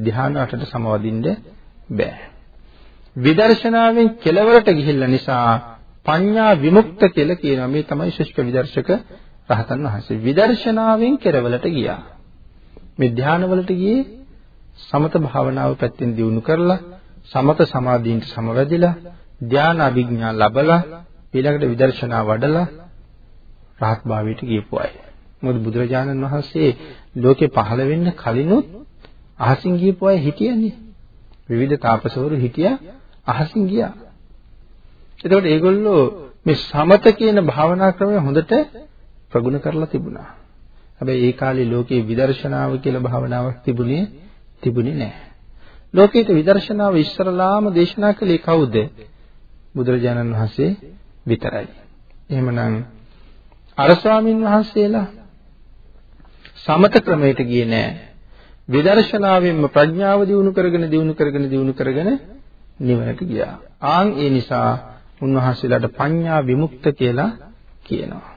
ධාන අටට සමවදින්න බෑ. විදර්ශනාවෙන් කෙලවරට ගිහිල්ලා නිසා පඤ්ඤා විමුක්ත කියලා කියනවා. මේ තමයි ශුෂ්ක විදර්ශක රහතන් වහන්සේ. විදර්ශනාවෙන් කෙරවලට ගියා. මේ ධානවලට ගියේ සමත භාවනාව පැත්තෙන් දියුණු කරලා සමත සමාධීන්ට සමවැදිලා ධාන අභිඥා ලබලා ඊළඟට විදර්ශනා වඩලා රහත් භාවයට ගියපු අය. මොකද බුදුරජාණන් වහන්සේ ලෝකේ පහළ වෙන්න කලිනුත් අහසින් ගියපු අය හිටියනේ. විවිධ තාපසවරු හිටියා අහසින් ගියා. එතකොට ඒගොල්ලෝ මේ සමත කියන භාවනා ක්‍රමය හොඳට ප්‍රගුණ කරලා තිබුණා. හැබැයි ඒ කාලේ ලෝකේ විදර්ශනාව කියලා භාවනාවක් තිබුණේ තිබුණේ නැහැ. ලෝකේට විදර්ශනාව ඉස්සරලාම දේශනා කළේ කවුද? බුදුරජාණන් වහන්සේ විතරයි. එහෙමනම් අර ස්වාමින් වහන්සේලා සමත ක්‍රමයට ගියේ නෑ. විදර්ශනාවෙන්ම ප්‍රඥාව දියුණු කරගෙන දියුණු කරගෙන දියුණු කරගෙන නිවනට ගියා. ආන් ඒ නිසා උන්වහන්සේලාට පඤ්ඤා විමුක්ත කියලා කියනවා.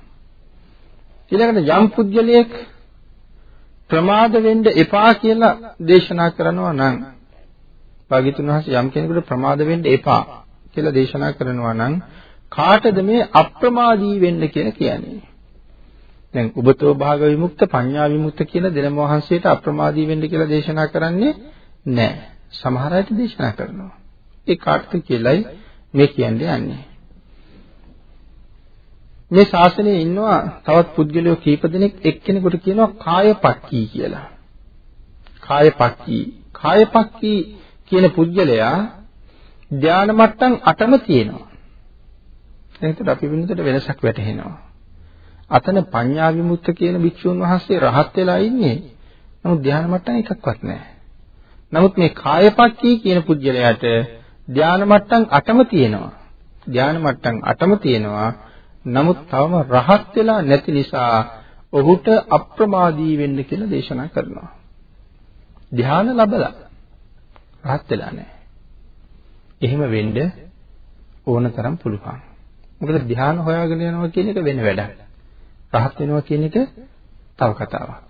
ඊළඟට යම් පුද්ගලයෙක් ප්‍රමාද වෙන්න එපා කියලා දේශනා කරනවා නම් භාග්‍යතුන් වහන්සේ යම් කෙනෙකුට ප්‍රමාද වෙන්න එපා කියලා දේශනා කරනවා නම් කාටද මේ අප්‍රමාදී වෙන්න කියලා කියන්නේ? දැන් උබතෝ භාග විමුක්ත පඤ්ඤා විමුක්ත කියන දෙනම වහන්සේට අප්‍රමාදී වෙන්න කියලා දේශනා කරන්නේ නැහැ. සමහර අයට දේශනා කරනවා. ඒ කාටද කියලයි මේ කියන්නේ යන්නේ. මේ ශාසනයේ ඉන්නවා තවත් පුද්ගලයෝ කීප දෙනෙක් එක්කෙනෙකුට කියනවා කායපක්ඛී කියලා. කායපක්ඛී. කායපක්ඛී කියන පුද්ගලයා ධාන මට්ටම් 8ම තියෙනවා. එතකොට අපි වින්නතට වෙනසක් වැටහෙනවා. අතන පඤ්ඤා විමුක්ත කියන භික්ෂුන් වහන්සේ රහත් වෙලා ඉන්නේ. නමුත් ධාන මට්ටම් එකක්වත් නැහැ. නමුත් මේ කායපක්ඛී කියන පුද්ගලයාට ධාන මට්ටම් 8ම තියෙනවා. ධාන මට්ටම් 8ම තියෙනවා. නමුත් තවම රහත් වෙලා නැති නිසා ඔහුට අප්‍රමාදී වෙන්න කියලා දේශනා කරනවා. ධාන ලැබලා රහත් වෙලා නැහැ. එහෙම වෙන්න ඕන තරම් පුළුවන්. මොකද ධාන හොයාගෙන යනවා කියන එක වෙන වැඩක්. රහත් වෙනවා කියන එක තව කතාවක්.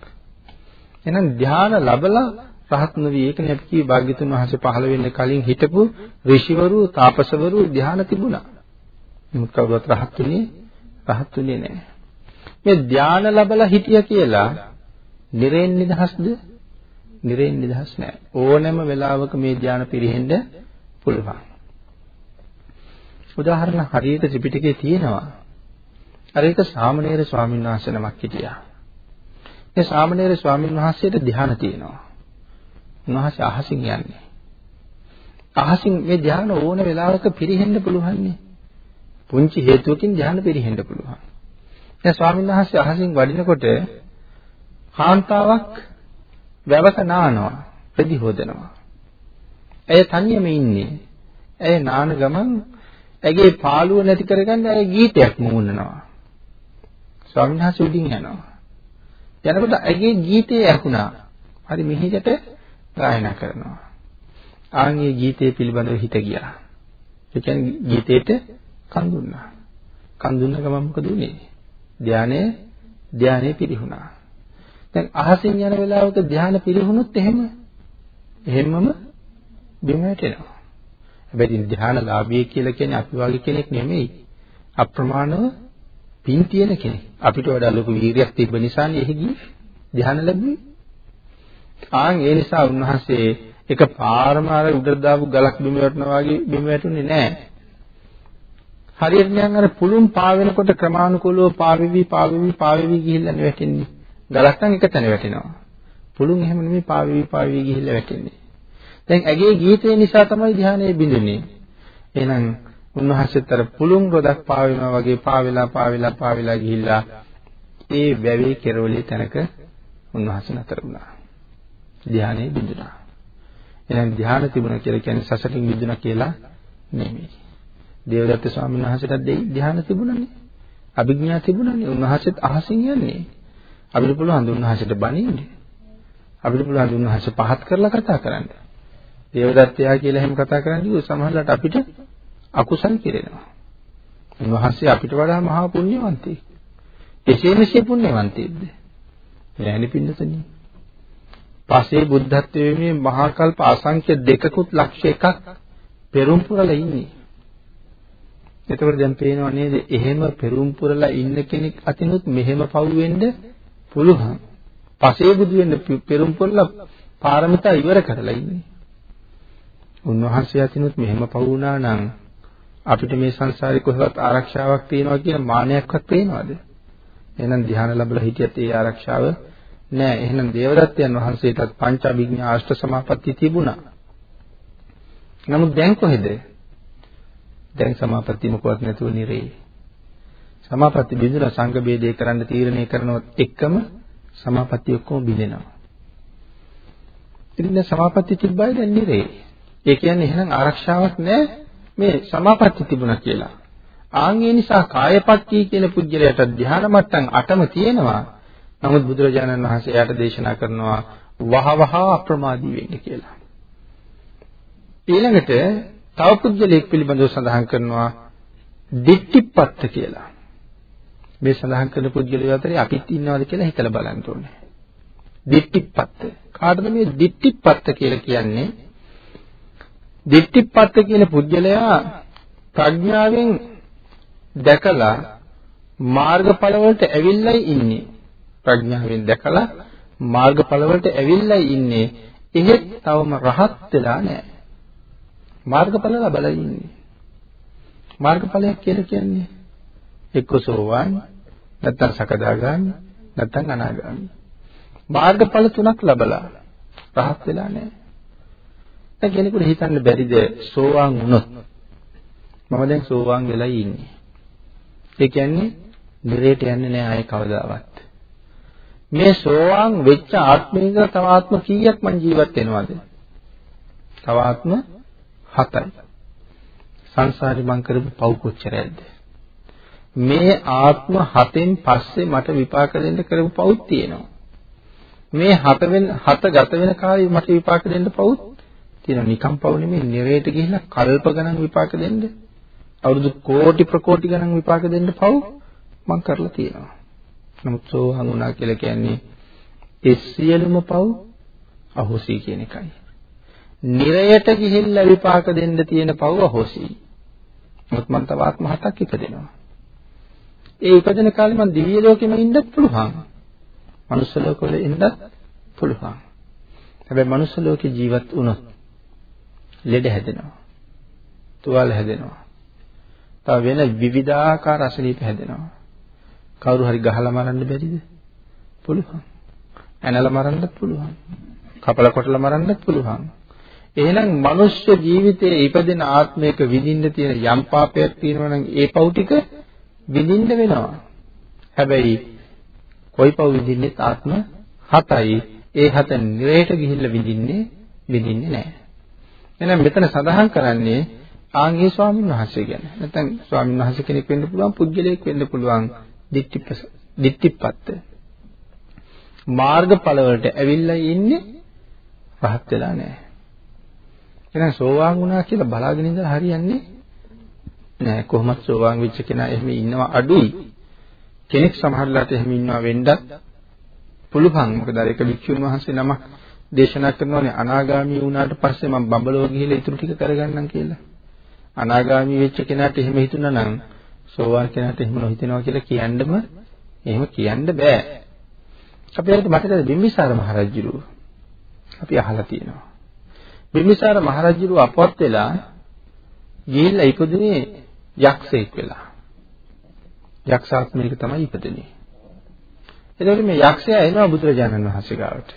එහෙනම් ධාන ලැබලා රහත් නොවි ඒකනේ අපි කිව්වේ භාග්‍යතුන් වහන්සේ පහළ වෙන්න කලින් හිටපු ඍෂිවරු තාපසවරු ධාන තිබුණා. නමුත් කවුරුත් රහත් වෙන්නේ රහත් වෙන්නේ නැහැ. මේ ධාන ලැබලා හිටිය කියලා නිරෙන් නිදහස්ද? නිරෙන් නිදහස් නැහැ. ඕනෑම වෙලාවක මේ ධාන පිරෙහෙන්න පුළුවන්. උදාහරණ හරියට ත්‍රිපිටකයේ තියෙනවා. අර එක සාමණේර ස්වාමීන් වහන්සේ නමක් හිටියා. ඒ සාමණේර ස්වාමීන් වහන්සේට ධ්‍යාන තියෙනවා. උන්වහන්සේ අහසින් යන්නේ. අහසින් මේ ධ්‍යාන ඕන වෙලාවක පිරෙහෙන්න පුළුවන්නේ. පුංචි හේතුවකින් ධ්‍යාන පිරෙහෙන්න පුළුවන්. දැන් ස්වාමීන් වහන්සේ අහසින් වඩිනකොට කාන්තාවක් වැවක නානවා ප්‍රතිහෝදනවා. ඇය තනියම ඉන්නේ. ඇය නාන ගමන් ඇගේ පාළුව නැති කරගන්න ඇය ගීතයක් මුමුණනවා. ස්වාමීන් වහන්සේ උඩින් යනවා. යනකොට ඇගේ ගීතය ඇහුණා. හරි මිහිකට ගායනා කරනවා. ආන්ගේ ගීතය පිළිබඳව හිත ගියා. ඒ කියන්නේ ගීතේට කන් දුන්නා. කන් දුන්න ගමන් මොකද උනේ? ධානයේ ධානයේ පිරිහුණා. දැන් අහසින් යන වෙලාවක ධාන පිරිහුණොත් එහෙම එහෙමම බිම වැටෙනවා. හැබැයි ධානලාභී කියලා කියන්නේ අපි වගේ කෙනෙක් නෙමෙයි. අප්‍රමාණව පින් තියෙන කෙනෙක්. අපිට වඩා ලොකු වීරියක් තිබ්බ නිසානේ එහි ගියේ ධාන ලැබුවේ. ආන් ඒ නිසා උන්වහන්සේ එක පාරම අර උඩට දාපු ගලක් බිම වැටෙනවා වගේ බිම වැටුනේ නැහැ. හරියට නිකන් අර පුළුන් පා වෙනකොට ක්‍රමානුකූලව පාවෙවි පාවෙවි පාවෙවි ගිහිල්ලා වැටෙන්නේ. ගලක් නම් එක තැන වැටෙනවා. පුළුන් එහෙම නෙමෙයි පාවෙවි පාවෙවි ගිහිල්ලා වැටෙන්නේ. දැන් ඇගේ ගීතය නිසා තමයි ධානයේ බිඳුනේ. එහෙනම් උන්වහන්සේතර පුළුන් රොදක් පාවෙනවා වගේ පාවෙලා පාවෙලා පාවෙලා ගිහිල්ලා ඒ වැවේ කෙරවලේ තැනක උන්වහන්සේ නතර වුණා. ධානයේ බිඳුනා. එහෙනම් ධාන තිබුණා කියලා කියන්නේ සසරින් මිදුණා කියලා නෙමෙයි. දේවදත්ත ස්වාමීන් වහන්සේටත් ධාන තිබුණානේ. අභිඥා තිබුණානේ. උන්වහන්සේත් අහසින් යන්නේ. අපිට පුළුවන් දුන්වහන්සේට බණින්න. අපිට පුළුවන් දුන්වහන්සේ පහත් කරලා කතා කරන්න. දේවදත්තයා කියලා එහෙම කතා කරන්නේ සමහරවිට අපිට අකුසල් කෙරෙනවා. උන්වහන්සේ අපිට වඩා මහා පුණ්‍යවන්තයෙක්. එසේ මෙසේ පුණ්‍යවන්තයෙක්ද? නෑනි පින්නතනි. පස්සේ බුද්ධත්වයේ මේ මහා කල්ප අසංඛ්‍ය දෙකකුත් ලක්ෂ එකක් පෙරම් පුරලා ඉන්නේ. එතකොට දැන් පේනව නේද? එහෙම පෙරම් පුරලා ඉන්න කෙනෙක් අතිනුත් මෙහෙම පව් වෙන්න පුළුවන්. පසේ බුදු වෙන්න පෙරම් පුරලා පාරමිතා ඉවර කරලා ඉන්නේ. උන්වහන්සේ අතිනුත් මෙහෙම පව් වුණා නම් අපිට මේ සංසාරේ කොහෙවත් ආරක්ෂාවක් තියෙනවා කියන මානයක්වත් පේනවද? එහෙනම් ධ්‍යාන ලැබලා හිටියත් ඒ ආරක්ෂාව නෑ. එහෙනම් දේවදත්තයන් වහන්සේටත් පංච අභිඥා අෂ්ට සමාපatti තිබුණා. නමුත් දැන් කොහෙද? දැන් සමාපatti මොකවත් නැතුව නිරේ. සමාපatti බිඳලා සංඝ ભેදේ කරන්න තීරණය කරනවත් එක්කම සමාපatti ඔක්කොම බිඳෙනවා. ඉතින් දැන් සමාපatti තිබ්බයි දැන් නිරේ. ඒ කියන්නේ එහෙනම් ආරක්ෂාවක් නැහැ මේ සමාපatti තිබුණා කියලා. ආන් ඒ නිසා කායපත්ති කියන පුජ්‍යලයට ධ්‍යාන මට්ටම් 8ම තියෙනවා. නමුත් බුදුරජාණන් වහන්සේ යාට දේශනා කරනවා වහවහ අප්‍රමාදී වෙන්න කියලා. ඊළඟට තව පුජ්‍යලයක් පිළිබඳව සඳහන් කරනවා දිට්ඨිපත්ත කියලා. මේ සඳහන් කරන පුජ්‍යලය අතරේ අපිත් ඉන්නවද කියලා හිතලා බලන්න ඕනේ. දිට්ඨිපත්ත. කාටද මේ දිට්ඨිපත්ත කියලා කියන්නේ? දිට්ඨිපත්ත කියන පුජ්‍යලයා ප්‍රඥාවෙන් දැකලා මාර්ගඵල වලට ඇවිල්ලායි ඉන්නේ. ප්‍රඥාවෙන් දැකලා මාර්ගඵල වලට ඇවිල්ලායි ඉන්නේ. එහෙත් තවම රහත් වෙලා නැහැ. මාර්ගඵල ලබලා ඉන්නේ. මාර්ගඵලයක් කියලා කියන්නේ එක්ක සෝවාන් නැත්නම් සකදාගාමි නැත්නම් අනාගාමි. මාර්ගඵල තුනක් ලබලා රහත් වෙලා නැහැ. දැන් කෙනෙකුට හිතන්න බැරිද සෝවාන් වුණොත් මම දැන් සෝවාන් වෙලා ඉන්නේ. ඒ කියන්නේ නිරේට යන්නේ නැහැ ආයේ කවදාවත්. මේ සෝවාන් වෙච්ච ආත්මයක තව ආත්ම කීයක් මං ජීවත් වෙනවද? තව ආත්ම 7යි. සංසාරේ මං කරපු පව් කොච්චරද? මේ ආත්ම හතෙන් පස්සේ මට විපාක දෙන්න කරපු පවුත් තියෙනවා. මේ හත වෙන හත ගත වෙන කාලේ මට විපාක දෙන්න පවුත් තියෙනවා. නිකම් පවු නෙමෙයි නිරේට ගිහිල්ලා කල්ප ගණන් විපාක දෙන්න. අවුරුදු කෝටි ප්‍රකෝටි ගණන් විපාක දෙන්න පව් මං කරලා තියෙනවා. නමුත් සෝහන් වුණා කියලා කියන්නේ ඒ සියලුම පව් අහෝසි කියන එකයි. නිරයට ගිහිල්ලා විපාක දෙන්න තියෙන පව් අහෝසි. මොකද මං තව ආත්ම හතක් ඉපදෙනවා. ඒ ඉපදෙන කාලේ මං දිව්‍ය ලෝකෙම ඉන්නත් පුළුවන්. මනුස්ස ලෝකවල ඉන්නත් පුළුවන්. හැබැයි මනුස්ස ලෝකේ ජීවත් වුණොත් ලෙඩ හැදෙනවා. තුවාල හැදෙනවා. තව වෙන විවිධාකාර අසනීප හැදෙනවා. කවුරු හරි ගහලා මරන්න බැරිද? පුළුවන්. ඇනලා මරන්නත් පුළුවන්. කපලා කොටලා මරන්නත් පුළුවන්. එහෙනම් මනුෂ්‍ය ජීවිතයේ ඉපදෙන ආත්මයක විඳින්න තියෙන යම් පාපයක් තියෙනවා නම් ඒ පව් ටික විඳින්න වෙනවා. හැබැයි කොයි පව් විඳින්නේ ආත්ම හතයි. ඒ හත නිරේට ගිහිල්ලා විඳින්නේ විඳින්නේ නැහැ. එහෙනම් මෙතන සඳහන් කරන්නේ ආන්ගේ ස්වාමීන් වහන්සේ ගැන. නැත්නම් ස්වාමීන් වහන්සේ කෙනෙක් වෙන්න පුළුවන්, පුද්ගලයෙක් වෙන්න පුළුවන්. දිට්ඨිපස දිට්ඨිපත්ත. මාර්ගඵල වලට ඇවිල්ලා ඉන්නේ රහත් වෙලා නැහැ. එහෙනම් සෝවාන් වුණා කියලා බලාගෙන ඉඳලා හරියන්නේ නෑ. කොහොමද සෝවාන් වෙච්ච කෙනා එහෙම ඉන්නවා අඩුයි. කෙනෙක් සමහරලාට එහෙම ඉන්නවා වෙන්නත් පුළුවන්. මොකද අර එක වික්ෂුන් වහන්සේ නමක් දේශනා කරනවානේ අනාගාමී වුණාට පස්සේ මම බඹලෝ ගිහිල්ලා ඊටු ටික කරගන්නම් කියලා. අනාගාමී වෙච්ච කෙනාට එහෙම හිතුණා නම් සෝවාන් කෙනාට එහෙම නොහිතෙනවා කියලා කියන්නම එහෙම කියන්න බෑ. අපි හිත මතකද බිම්බිසාර මහරජුරු අපි අහලා තියෙනවා. බිම්බිසාර මහරජුරු අපවත් වෙලා ගිහිල්ලා ඉපදුනේ යක්ෂයෙක් වෙලා. යක්ෂාත්මයක තමයි ඉපදුනේ. එතකොට මේ යක්ෂයා එනවා බුදුරජාණන් වහන්සේ ගාවට.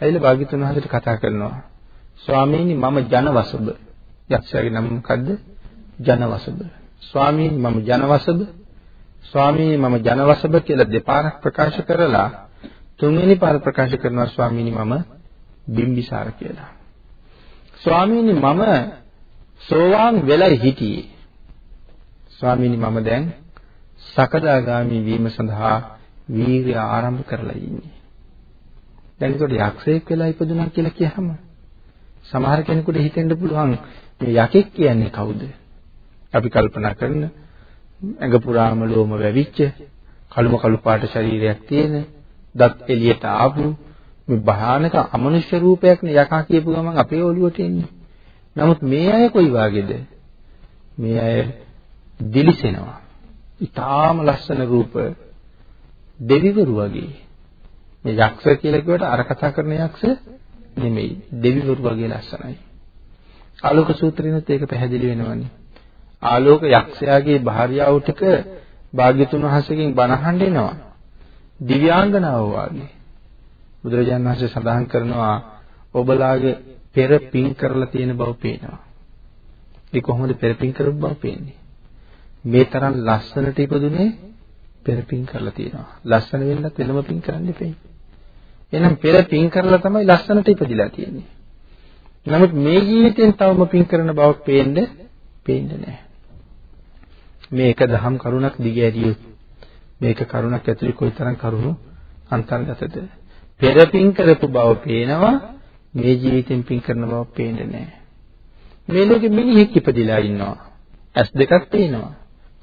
ඇවිල්ලා භාග්‍යතුන් වහන්සේට කතා කරනවා. ස්වාමීනි මම ජනවසබ යක්ෂයාගේ නම මොකද්ද? ජනවසබ. ස්වාමීනි මම ජනවසබ. ස්වාමීනි මම ජනවසබ කියලා දෙපාරක් ප්‍රකාශ කරලා තුන්වෙනි පාර ප්‍රකාශ කරනවා ස්වාමීනි මම බිම්බිසාර කියලා. ස්වාමීනි මම සෝවාන් වෙලයි හිටියේ. ස්වාමීනි මම දැන් සකදාගාමි වීම සඳහා වීර්ය ආරම්භ කරලා ඉන්නේ. දැන් ඒකට යක්ෂයෙක් වෙලා ඉපදුනා කියලා කියහම සමහර කෙනෙකුට හිතෙන්න පුළුවන් මේ යකෙක් කියන්නේ කවුද? අපි කල්පනා කරන ඇඟ පුරාම ලෝම වැවිච්ච කළුම කළු පාට ශරීරයක් තියෙන දත් එළියට ආපු මේ භයානක අමනුෂ්‍ය රූපයක් නේ යකා කියපු ගමන් අපේ ඔළුවට එන්නේ. නමුත් මේ අය කොයි වාගේද? මේ අය දිලිසෙනවා. ඊටාම ලස්සන රූප දෙවිවරු වගේ. මේ යක්ෂ කියලා කිව්වට අර කතා කරන යක්ෂ නෙමෙයි. දෙවිවරු වගේ ලස්සනයි. ආලෝක සූත්‍රෙනත් ඒක පැහැදිලි වෙනවනේ. ආලෝක යක්ෂයාගේ භාර්යාව ටික භාග්‍යතුන් වහන්සේගෙන් බණහන්න එනවා. දිව්‍යාංගනාව වාගේ. බුදුරජාණන් වහන්සේ සඳහන් කරනවා ඔබලාගේ පෙර පින් කරලා තියෙන බව පේනවා. ඒ කොහොමද පෙර පින් කරපු බව පේන්නේ? මේ තරම් ලස්සනට ඉපදුනේ පෙර පින් කරලා තියෙනවා. ලස්සන වෙන්නත් වෙනම පින් කරන්න එපේ. එහෙනම් පෙර පින් කරලා තමයි ලස්සනට ඉපදිලා තියෙන්නේ. නමුත් මේ ජීවිතෙන් තවම පින් කරන බවක් පේන්නේ පේන්නේ නැහැ. මේක දහම් කරුණක් දිගෑරියොත් මේක කරුණක් ඇතුලේ කොයිතරම් කරුණු අන්තර්ගතද? පෙර පින් කරපු බව පේනවා මේ ජීවිතෙන් පින් කරන බව පේන්නේ නැහැ. මේ ලෝකෙ මිනිහෙක් ඉපදිලා ඉන්නවා. ඇස් දෙකක් පේනවා.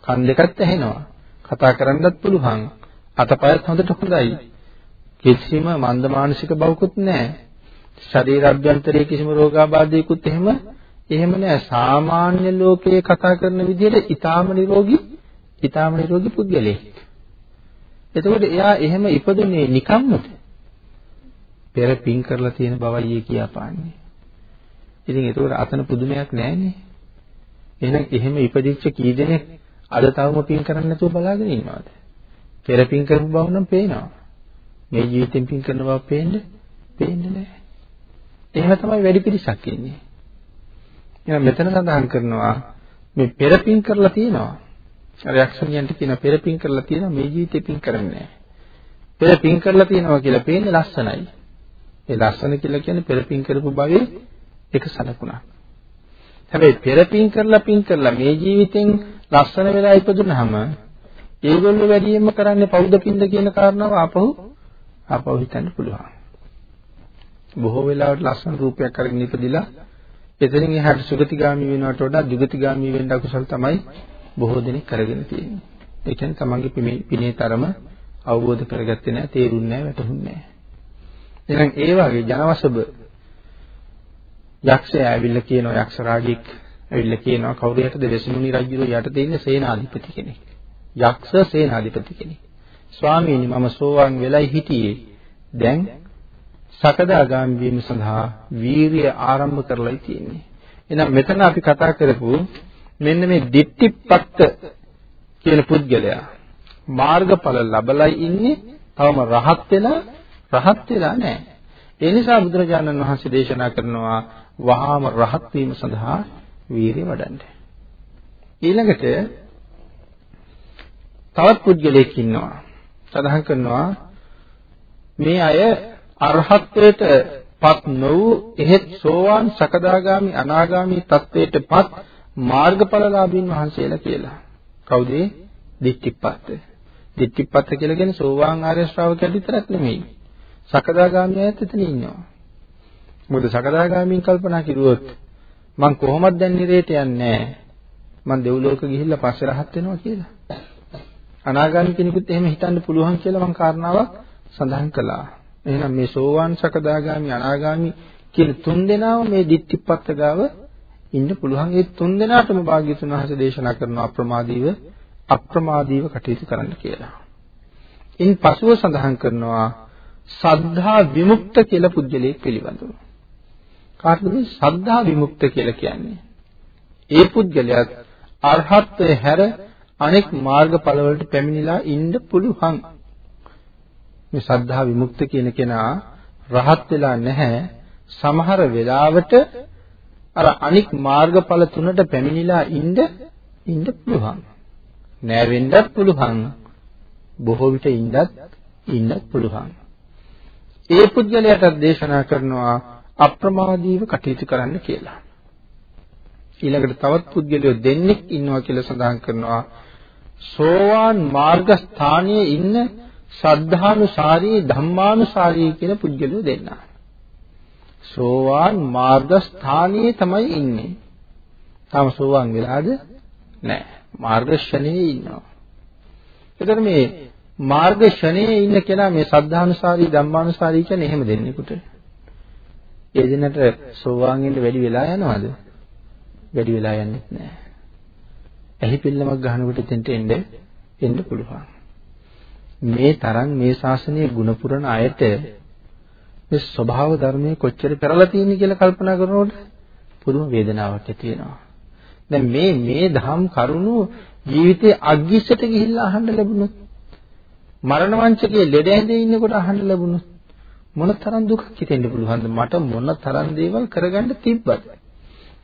කන් දෙකක් ඇහෙනවා. කතා කරන්නත් පුළුවන්. අතපයත් හොඳට හොඳයි. කිසිම මන්ද මානසික බවකුත් නැහැ. ශරීර අභ්‍යන්තරයේ කිසිම රෝගාබාධයකුත් එහෙම එහෙම නෑ සාමාන්‍ය ලෝකයේ කතා කරන විදිහට ඊටාම නිරෝගී ඊටාම නිරෝගී පුද්ගලයෙක්. එතකොට එයා එහෙම ඉපදුනේ නිකම්මද? පෙර පින් කරලා තියෙන බවයි කියපාන්නේ. ඉතින් ඒතකොට අතන පුදුමයක් නෑනේ. එහෙනම් එහෙම ඉපදිච්ච කී දෙනෙක් අද තවම පින් කරන්නේ නැතුව බලාගෙන ඉන්නවද? පෙර පින් කරපු බව නම් පේනවා. මේ ජීවිතෙන් පින් කරන බව පේන්නේ පේන්නේ නැහැ. එහෙම තමයි වැඩි පිරිසක් ඉන්නේ. එහෙනම් මෙතන සඳහන් කරනවා මේ පෙර පින් කරලා තියෙනවා. අර යක්ෂණියන්ට කියන පෙර පින් කරලා තියෙනවා මේ ජීවිතේ පින් කරන්නේ නැහැ. පෙර පින් කරලා තියෙනවා කියලා පේන්නේ ලස්සනයි. ඒ ලස්සන කියලා කියන්නේ පෙර පින් කරපු භවයේ එක සලකුණක්. හැබැයි පෙර පින් කරලා පින් කරලා මේ ජීවිතෙන් ලස්සන වෙලා ඉපදුනහම ඒගොල්ලෝ වැඩියෙන්ම කරන්නේ පෞද පින්ද කියන කාරණාව ආපහු ආපහු හිතන්න පුළුවන්. බොහෝ වෙලාවට ලස්සන රූපයක් අරගෙන ඉපදිලා එතනින් එහාට සුගතිගාමි වෙනවට වඩා දුගතිගාමි වෙන්න අකුසල තමයි බොහෝ දෙනෙක් කරගෙන තියෙන්නේ. ඒ කියන්නේ තමන්ගේ පිනේ තරම අවබෝධ කරගත්තේ නැහැ, තේරුන්නේ නැහැ, වැටහුන්නේ නැහැ. එහෙනම් ඒ වගේ ජනවසබ යක්ෂයා ඇවිල්ලා කියනවා යක්ෂ රාජෙක් ඇවිල්ලා කියනවා කවුරු යටද වෙසමුණි රජුගේ යටතේ ඉන්න සේනාධිපති කෙනෙක්. යක්ෂ සේනාධිපති කෙනෙක්. ස්වාමීනි මම සෝවාන් වෙලයි හිටියේ. දැන් සකදාගාමි වීම සඳහා වීරිය ආරම්භ කරලායි තියෙන්නේ. එහෙනම් මෙතන අපි කතා කරපු මෙන්න මේ දිට්ඨිපත්ත කියන පුද්ගලයා මාර්ගඵල ලැබලයි ඉන්නේ තවම රහත් වෙලා රහත් වෙලා නැහැ. ඒ නිසා බුදුරජාණන් වහන්සේ දේශනා කරනවා වහාම රහත් වීම සඳහා වීරිය වඩන්න. ඊළඟට තවත් පුද්ගලයෙක් ඉන්නවා. සඳහන් කරනවා මේ අය අරහත්ත්වයට පත් නොවූ එහෙත් සෝවාන් සකදාගාමි අනාගාමි තත්වයටපත් මාර්ගඵලලාභීන් වහන්සේලා කියලා. කවුද? දිට්ඨිපත්ත. දිට්ඨිපත්ත කියලා කියන්නේ සෝවාන් ආර්ය ශ්‍රාවකයන් විතරක් නෙමෙයි. සකදාගාමියත් එතන ඉන්නවා. මොකද සකදාගාමීන් කල්පනා කිරුවොත් මං කොහොමද දැන් නිරේට යන්නේ මං දෙව්ලෝක ගිහිල්ලා පස්සේ රහත් වෙනවා කියලා. අනාගාමී කෙනෙකුත් එහෙම හිතන්න පුළුවන් කියලා මං කාරණාවක් සඳහන් කළා. එහෙනම් මේ සෝවාන් සකදාගාමි අනාගාමි කියන තුන් දෙනාම මේ ditthිපත්ත ගාව ඉන්න පුළුවන්. ඒ තුන් දෙනාටම භාග්‍යතුන් වහන්සේ දේශනා කරන අප්‍රමාදීව අප්‍රමාදීව කටයුතු කරන්න කියලා. ඉන් පසුව සඳහන් කරනවා සද්ධා විමුක්ත කියලා පුද්ගලයෙක් පිළිබඳව. කාටද මේ සද්ධා විමුක්ත කියලා කියන්නේ? ඒ පුද්ගලයා අරහත්ත්වය හැර අනෙක් මාර්ගඵල වලට පැමිණිලා ඉන්න පුළුවන්. මේ සද්ධා විමුක්ත කියන කෙනා රහත් වෙලා නැහැ. සමහර වෙලාවට අර අනික් මාර්ගඵල තුනට පැමිණිලා ඉන්න ඉන්න පුළුවන්. නෑ වෙන්නත් පුළුවන්. බොහෝ විට ඉන්නත් ඉන්නත් පුළුවන්. ඒ පුද්ගලයාට දේශනා කරනවා අප්‍රමාදීව කටයුතු කරන්න කියලා. ඊළඟට තවත් පුද්ගලයෝ දෙන්නෙක් ඉන්නවා කියලා සඳහන් කරනවා. සෝවාන් මාර්ග ස්ථානයේ ඉන්න සද්ධානුසාරී ධම්මානුසාරී කියන පුද්ගලයෝ දෙන්නා. සෝවාන් මාර්ග ස්ථානයේ තමයි ඉන්නේ. තාම සෝවාන් වෙලාද? නැහැ. මාර්ග ශ්‍රණයේ ඉන්නවා. එතකොට මේ මාර්ග ශ්‍රණයේ ඉන්න කෙනා මේ සද්ධානුසාරී ධම්මානුසාරී කියන්නේ එහෙම දෙන්නෙකුට. ඒ දිනට සෝවාන් වෙන්න වැඩි වෙලා යනවද? වැඩි වෙලා යන්නේ නැහැ. ඇහි පිල්ලමක් ගහනකොට එතෙන්ට එන්න එන්න පුළුවන්. මේ තරම් මේ ශාසනයේ ගුණ පුරන අයට මේ ස්වභාව ධර්මයේ කොච්චර පෙරලා තියෙන්නේ කියලා කල්පනා කරනකොට පුදුම වේදනාවක් ඇති වෙනවා. දැන් මේ මේ ධම් කරුණු ජීවිතේ අග්ගිස්සට ගිහිල්ලා අහන්න ලැබුණොත් මරණ වංචකයේ ලෙඩ ඇඳේ ඉන්නකොට අහන්න ලැබුණොත් මොන තරම් දුකක් හිතෙන්න පුළුවන්ද? මට මොන තරම් දේවල් කරගන්න තිබ්බද?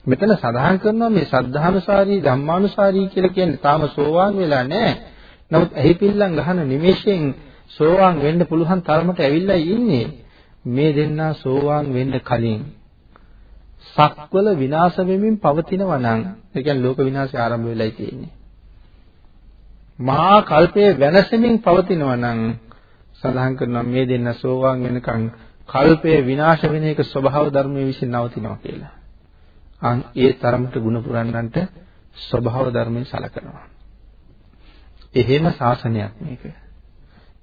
මෙතන සඳහන් කරනවා මේ සද්ධානුසාරී ධම්මානුසාරී කියලා කියන්නේ තාම සෝවාන් වෙලා නැහැ. නමුත් එහි පිල්ලම් ගහන නිමේෂයෙන් සෝවාන් වෙන්න පුළුවන් තරමට ඇවිල්ලා ඉන්නේ මේ දෙන්නා සෝවාන් වෙන්න කලින්. සක්වල විනාශ වෙමින් පවතිනවා නම් ඒ කියන්නේ ලෝක විනාශය ආරම්භ වෙලායි තියෙන්නේ. මහා කල්පයේ වෙනසෙමින් පවතිනවා නම් සඳහන් කරනවා මේ දෙන්න සෝවාන් වෙනකන් කල්පය විනාශ වෙන එක ස්වභාව ධර්මයේ විසින් නවතිනවා කියලා. අන් ඒ තරමට ಗುಣ පුරන්නන්ට ස්වභාව ධර්මයෙන් සලකනවා. එහෙම ශාසනයක් මේක.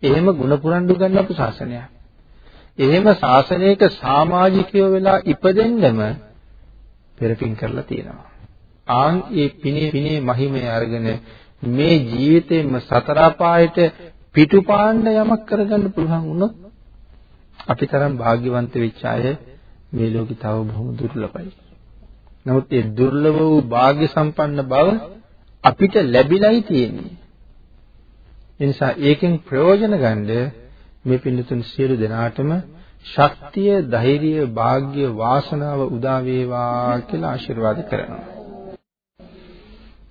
එහෙම ಗುಣ පුරන්ඩු ගන්නපු පෙරපින් කරලා තියෙනවා. ආන් ඒ පිනේ පිනේ මහිමය අරගෙන මේ ජීවිතේම සතර අපායට පිටුපාණ්ඩ යමක් කරගන්න පුළුවන් වුණොත් අපි තරම් වාග්යවන්ත වෙච්ච අය මේ ලෝකේ තව බොහොම දුර්ලභයි. නමුත් ඒ දුර්ලභ වූ වාග්ය සම්පන්න බව අපිට ලැබිලයි තියෙන්නේ. ඒ නිසා ඒකෙන් ප්‍රයෝජන ගන්න මේ පින්නතුන් සියලු දෙනාටම ශක්තිය, ධෛර්යය, වාග්ය, වාසනාව උදා වේවා කියලා ආශිර්වාද කරනවා.